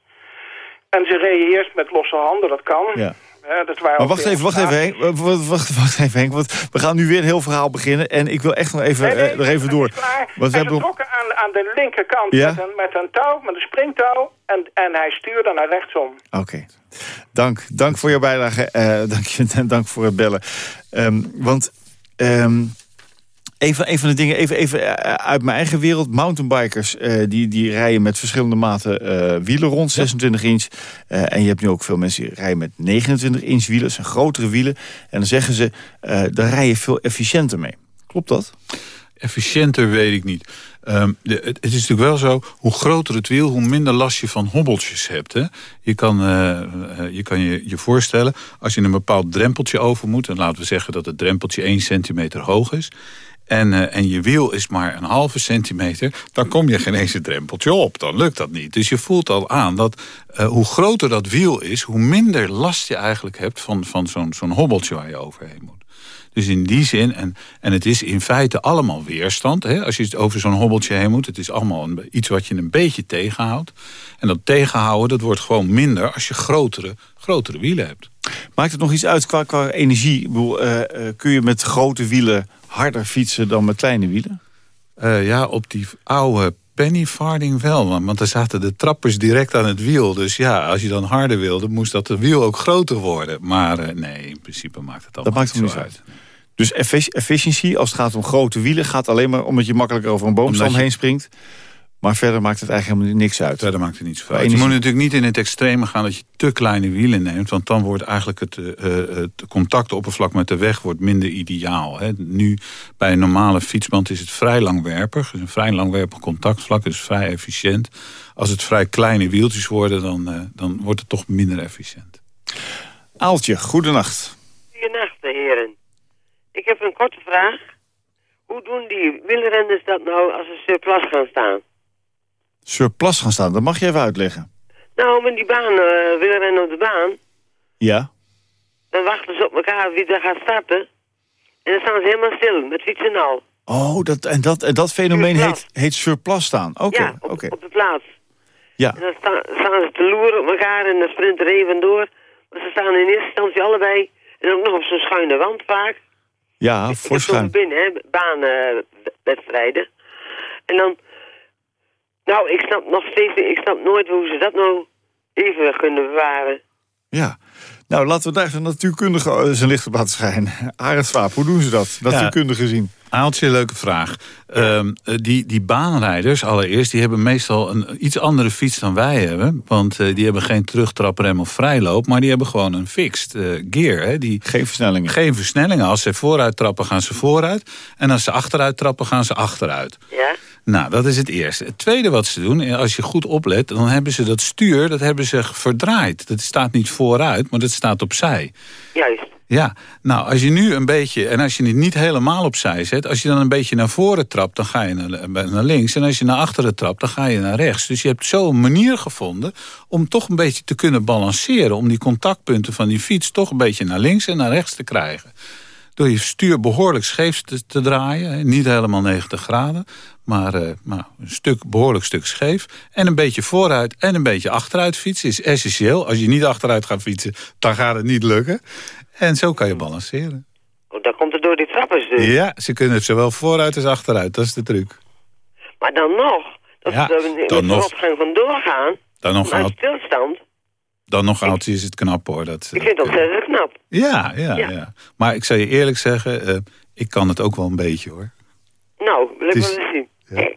En ze reden eerst met losse handen, dat kan. Ja. Eh, dat waren Maar wacht even, wacht even, Henk. Wacht, wacht, even, Henk. Want we gaan nu weer een heel verhaal beginnen. En ik wil echt nog even, Nee, nee, even door. klaar. Want we en hebben trokken aan, aan de linkerkant Ja? met, een, met een touw, met een springtouw. En, en hij stuurde naar rechtsom. Oké. Dank. Dank voor je bijdrage. eh, dank, je, en <laughs> dank voor het bellen. Ehm, want ehm, even, een van de dingen, even, even eh, uit mijn eigen wereld. Mountainbikers eh, die, die rijden met verschillende maten wielen rond, 26 inch. En je hebt nu ook veel mensen die rijden met 29 inch wielen. Dat zijn grotere wielen. En dan zeggen ze, daar rij je veel efficiënter mee. Klopt dat? Efficiënter weet ik niet. Ehm, het, is natuurlijk wel zo, hoe groter het wiel, hoe minder last je van hobbeltjes hebt. Hè? Je kan, eh, eh, je, kan je je voorstellen, als je een bepaald drempeltje over moet... en laten we zeggen dat het drempeltje 1 centimeter hoog is... En, eh, en je wiel is maar een halve centimeter... dan kom je geen eens een drempeltje op. Dan lukt dat niet. Dus je voelt al aan dat hoe groter dat wiel is... hoe minder last je eigenlijk hebt van, van zo'n zo'n hobbeltje waar je overheen moet. Dus in die zin, en, en het is in feite allemaal weerstand. Hè? Als je het over zo'n hobbeltje heen moet. Het is allemaal een, iets wat je een beetje tegenhoudt. En dat tegenhouden, dat wordt gewoon minder als je grotere, grotere wielen hebt. Maakt het nog iets uit qua, qua energie? Ik bedoel, eh, eh, kun je met grote wielen harder fietsen dan met kleine wielen? Eh, ja, op die oude penny farthing wel. Want want er zaten de trappers direct aan het wiel. Dus ja, als je dan harder wilde, moest dat de wiel ook groter worden. Maar nee, in principe maakt het Dat allemaal maakt hem niet uit. Dus effic- efficiency, als het gaat om grote wielen... gaat alleen maar omdat je makkelijker over een boomstam je- heen springt. Maar verder maakt het eigenlijk helemaal niks uit. Verder maakt het niet zoveel uit. Je moet natuurlijk niet in het extreme gaan dat je te kleine wielen neemt. Want dan wordt eigenlijk het, eh, eh, het contactoppervlak met de weg wordt minder ideaal. Hè. Nu bij een normale fietsband is het vrij langwerpig. Dus een vrij langwerpig contactvlak is vrij efficiënt. Als het vrij kleine wieltjes worden, dan, eh, dan wordt het toch minder efficiënt. Aaltje, goedenacht. Goedenacht, heren. Ik heb een korte vraag. Hoe doen die wielrenners dat nou als ze surplus gaan staan? Surplus gaan staan, dat mag je even uitleggen. Nou, met die baan, wielrennen op de baan, Ja? dan wachten ze op elkaar wie er gaat starten. En dan staan ze helemaal stil, met fietsen en al. Oh, dat, en, dat, en dat fenomeen Surplus. heet, heet surplus staan. Oké, ja, op, de plaats. Ja. En dan sta- staan ze te loeren op elkaar en dan sprinten er even door. Maar ze staan in eerste instantie allebei. En ook nog op zo'n schuine wand vaak. Ja, Ik heb voor zo'n schuin. binnen, hè, baanwedstrijden. en dan... Nou, ik snap nog steeds ik snap nooit hoe ze dat nou even kunnen bewaren. Ja. Nou, laten we daar de natuurkundige eh, zijn licht op laten schijnen. Arend Swaap, hoe doen ze dat? Natuurkundig gezien. Aaltje, leuke vraag. Ehm, eh, die, die baanrijders allereerst, die hebben meestal een iets andere fiets dan wij hebben. Want eh, die hebben geen terugtraprem of vrijloop, maar die hebben gewoon een fixed eh, gear. Hè. Die, Geen versnellingen. geen versnellingen. Als ze vooruit trappen, gaan ze vooruit. En als ze achteruit trappen, gaan ze achteruit. Ja? Nou, dat is het eerste. Het tweede wat ze doen, eh, als je goed oplet... dan hebben ze dat stuur, dat hebben ze verdraaid. Dat staat niet vooruit, maar dat staat opzij. Juist. Ja, nou, als je nu een beetje... en als je het niet helemaal opzij zet... als je dan een beetje naar voren trapt, dan ga je naar, naar links... en als je naar achteren trapt, dan ga je naar rechts. Dus je hebt zo een manier gevonden... om toch een beetje te kunnen balanceren... om die contactpunten van die fiets toch een beetje naar links en naar rechts te krijgen. Door je stuur behoorlijk scheef te, te draaien. Niet helemaal 90 graden, maar, eh, maar een stuk, behoorlijk stuk scheef. En een beetje vooruit en een beetje achteruit fietsen is essentieel. Als je niet achteruit gaat fietsen, dan gaat het niet lukken. En zo kan je balanceren. Oh, dan komt het door die trappers dus. Ja, ze kunnen het zowel vooruit als achteruit. Dat is de truc. Maar dan nog, dat Ja, er dan met nog. opgang van doorgaan, Dan nog vanuit stilstand. Dan nog oud is het knap hoor. Dat, Ik vind het ontzettend knap. ja, ja, Ja. ja, Maar ik zal je eerlijk zeggen, eh, ik kan het ook wel een beetje hoor. Nou, Het is- wel eens zien. <laughs>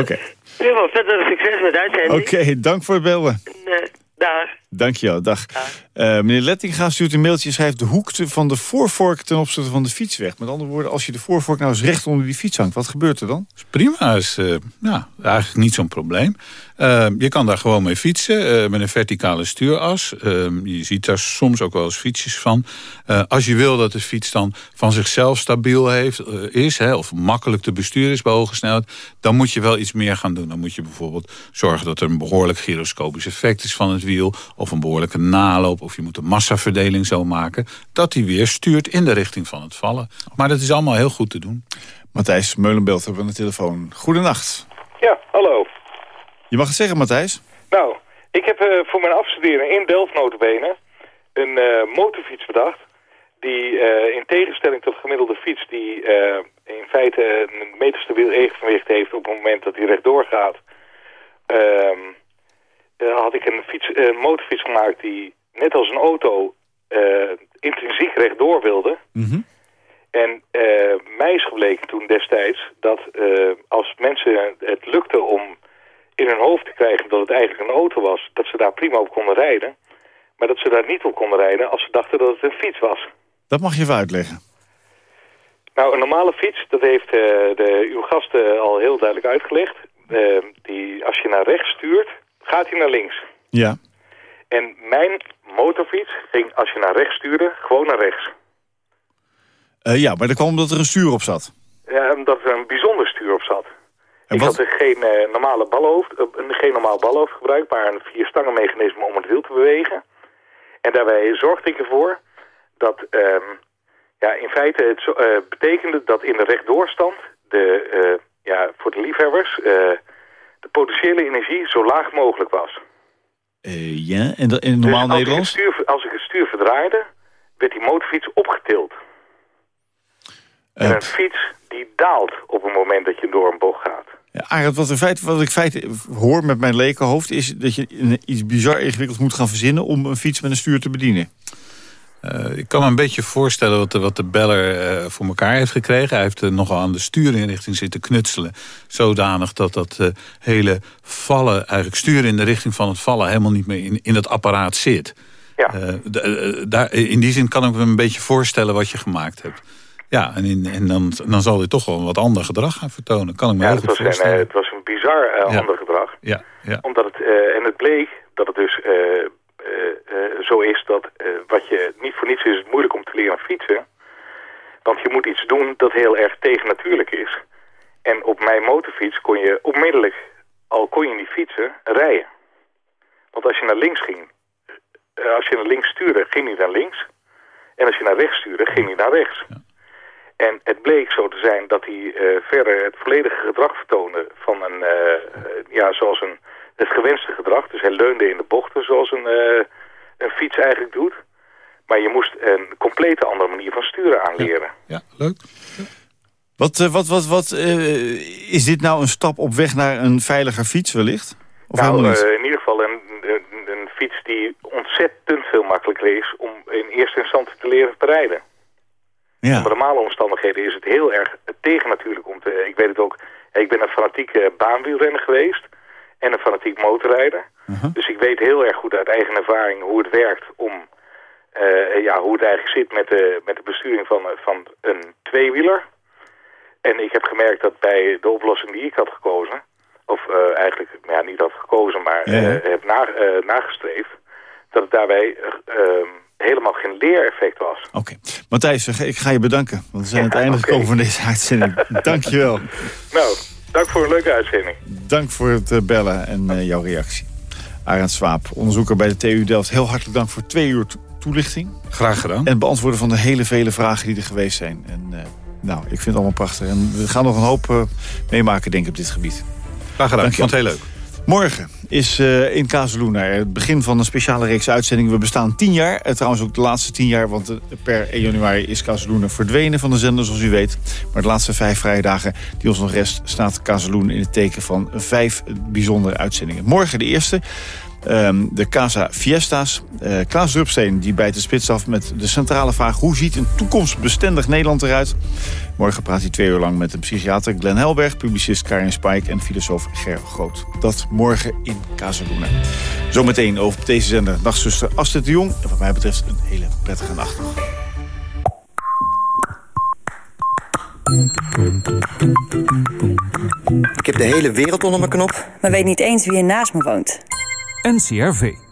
Oké, In ieder geval verder succes met uitzending. Oké, dank voor het bellen. En, eh, dag. Dankjewel, dag. Eh, meneer Lettinga stuurt een mailtje en schrijft... de hoekte van de voorvork ten opzichte van de fiets weg. Met andere woorden, als je de voorvork nou eens recht onder die fiets hangt... wat gebeurt er dan? Prima, is eh, nou, eigenlijk niet zo'n probleem. Eh, je kan daar gewoon mee fietsen eh, met een verticale stuuras. Eh, je ziet daar soms ook wel eens fietsjes van. Eh, als je wil dat de fiets dan van zichzelf stabiel heeft, eh, is... Hè, of makkelijk te besturen is bij hoge snelheid... dan moet je wel iets meer gaan doen. Dan moet je bijvoorbeeld zorgen dat er een behoorlijk gyroscopisch effect is van het wiel... of een behoorlijke naloop, of je moet de massaverdeling zo maken... dat die weer stuurt in de richting van het vallen. Maar dat is allemaal heel goed te doen. Matthijs Meulenbeeld hebben we aan de telefoon. Goedenacht. Ja, hallo. Je mag het zeggen, Matthijs. Nou, ik heb eh, voor mijn afstuderen in Delft notabene een eh, motorfiets bedacht. Die eh, in tegenstelling tot gemiddelde fiets die in feite een meterstabiel evenwicht heeft op het moment dat hij rechtdoor gaat. ehm, eh, had ik een, fiets, een motorfiets gemaakt die net als een auto intrinsiek rechtdoor wilde. En eh, mij is gebleken toen destijds dat als mensen het lukte om in hun hoofd te krijgen dat het eigenlijk een auto was, dat ze daar prima op konden rijden. Maar dat ze daar niet op konden rijden als ze dachten dat het een fiets was. Dat mag je even uitleggen. Nou, een normale fiets, dat heeft eh, de, uw gasten al heel duidelijk uitgelegd. Eh, die, als je naar rechts stuurt, gaat hij naar links. Ja. En mijn motorfiets ging, als je naar rechts stuurde, gewoon naar rechts. Eh, ja, maar dat kwam omdat er een stuur op zat. Ja, omdat er een bijzonder stuur op zat. Ik had er geen eh, normale balhoofd, eh, geen normaal balhoofd gebruikt, maar een vierstangenmechanisme om het wiel te bewegen. En daarbij zorgde ik ervoor dat, ehm, ja, in feite het zo- eh, betekende dat in de rechtdoorstand de, ja, voor de liefhebbers, de potentiële energie zo laag mogelijk was. Ja, en in het normaal Dus als Nederlands? Ik het stuur, als ik het stuur verdraaide, werd die motorfiets opgetild. En een fiets die daalt op het moment dat je door een bocht gaat. Ja, Arend, wat, in feite, wat ik in feite hoor met mijn lekenhoofd... is dat je een, iets bizar ingewikkeld moet gaan verzinnen... om een fiets met een stuur te bedienen. Eh, ik kan me een beetje voorstellen wat de, wat de beller eh, voor elkaar heeft gekregen. Hij heeft eh, nogal aan de stuurinrichting zitten knutselen. Zodanig dat dat hele vallen, eigenlijk sturen in de richting van het vallen... helemaal niet meer in, in het apparaat zit. Ja. Daar, in die zin kan ik me een beetje voorstellen wat je gemaakt hebt. Ja, en, in, en dan, dan zal hij toch wel een wat ander gedrag gaan vertonen. Kan ik me Ja, heel het goed was, een, eh, voorstellen. het was een bizar eh, Ja. ander gedrag. Ja, ja. Omdat het, eh, en het bleek dat het dus zo is dat wat je niet voor niets is het moeilijk om te leren fietsen. Want je moet iets doen dat heel erg tegennatuurlijk is. En op mijn motorfiets kon je onmiddellijk, al kon je niet fietsen, rijden. Want als je naar links ging, als je naar links stuurde, ging hij naar links. En als je naar rechts stuurde, ging hij naar rechts. En het bleek zo te zijn dat hij eh, verder het volledige gedrag vertoonde van een, eh, ja, zoals een, het gewenste gedrag. Dus hij leunde in de bochten zoals een, eh, een fiets eigenlijk doet. Maar je moest een complete andere manier van sturen aanleren. Ja, leuk. Wat, wat, wat, wat is dit nou een stap op weg naar een veiliger fiets wellicht? Of nou, helemaal niet? in ieder geval een, een, een fiets die ontzettend veel makkelijker is om in eerste instantie te leren te rijden. Ja. Onder normale omstandigheden is het heel erg tegennatuurlijk om te... Ik weet het ook, ik ben een fanatieke baanwielrenner geweest en een fanatiek motorrijder. Dus ik weet heel erg goed uit eigen ervaring hoe het werkt om... eh, ja, hoe het eigenlijk zit met de, met de besturing van, eh, van een tweewieler. En ik heb gemerkt dat bij de oplossing die ik had gekozen... of eh, eigenlijk ja, niet had gekozen, maar Ja, ja. eh, heb na, eh, nagestreefd... dat het daarbij eh, ehm, helemaal geen leereffect was. Oké. Matthijs, ik ga je bedanken. Want we zijn aan het einde gekomen van deze uitzending. <laughs> Dank je wel. Nou, dank voor een leuke uitzending. Dank voor het eh, bellen en eh, jouw reactie. Arend Swaap, onderzoeker bij de TU Delft. Heel hartelijk dank voor twee uur to- toelichting. Graag gedaan. En het beantwoorden van de hele vele vragen die er geweest zijn. En eh, nou, ik vind het allemaal prachtig. En we gaan nog een hoop eh, meemaken, denk ik, op dit gebied. Graag gedaan, Dank je vond het heel leuk. Morgen is eh, in Kazeluna het begin van een speciale reeks uitzendingen. We bestaan tien jaar, eh, trouwens ook de laatste tien jaar... want eh, per 1 januari is Kazeluna verdwenen van de zender, zoals u weet. Maar de laatste vijf vrijdagen die ons nog rest... staat Kazeluna in het teken van vijf bijzondere uitzendingen. Morgen de eerste. Ehm, de Casa Fiesta's. Eh Klaas Drupsteen die bijt de spits af met de centrale vraag... hoe ziet een toekomstbestendig Nederland eruit? Morgen praat hij twee uur lang met de psychiater Glenn Helberg... publicist Karin Spijk en filosoof Ger Groot. Dat morgen in Casaluna. Zometeen over deze zender nachtzuster Astrid de Jong. En wat mij betreft een hele prettige nacht. Ik heb de hele wereld onder mijn knop, maar weet niet eens wie er naast me woont. NCRV.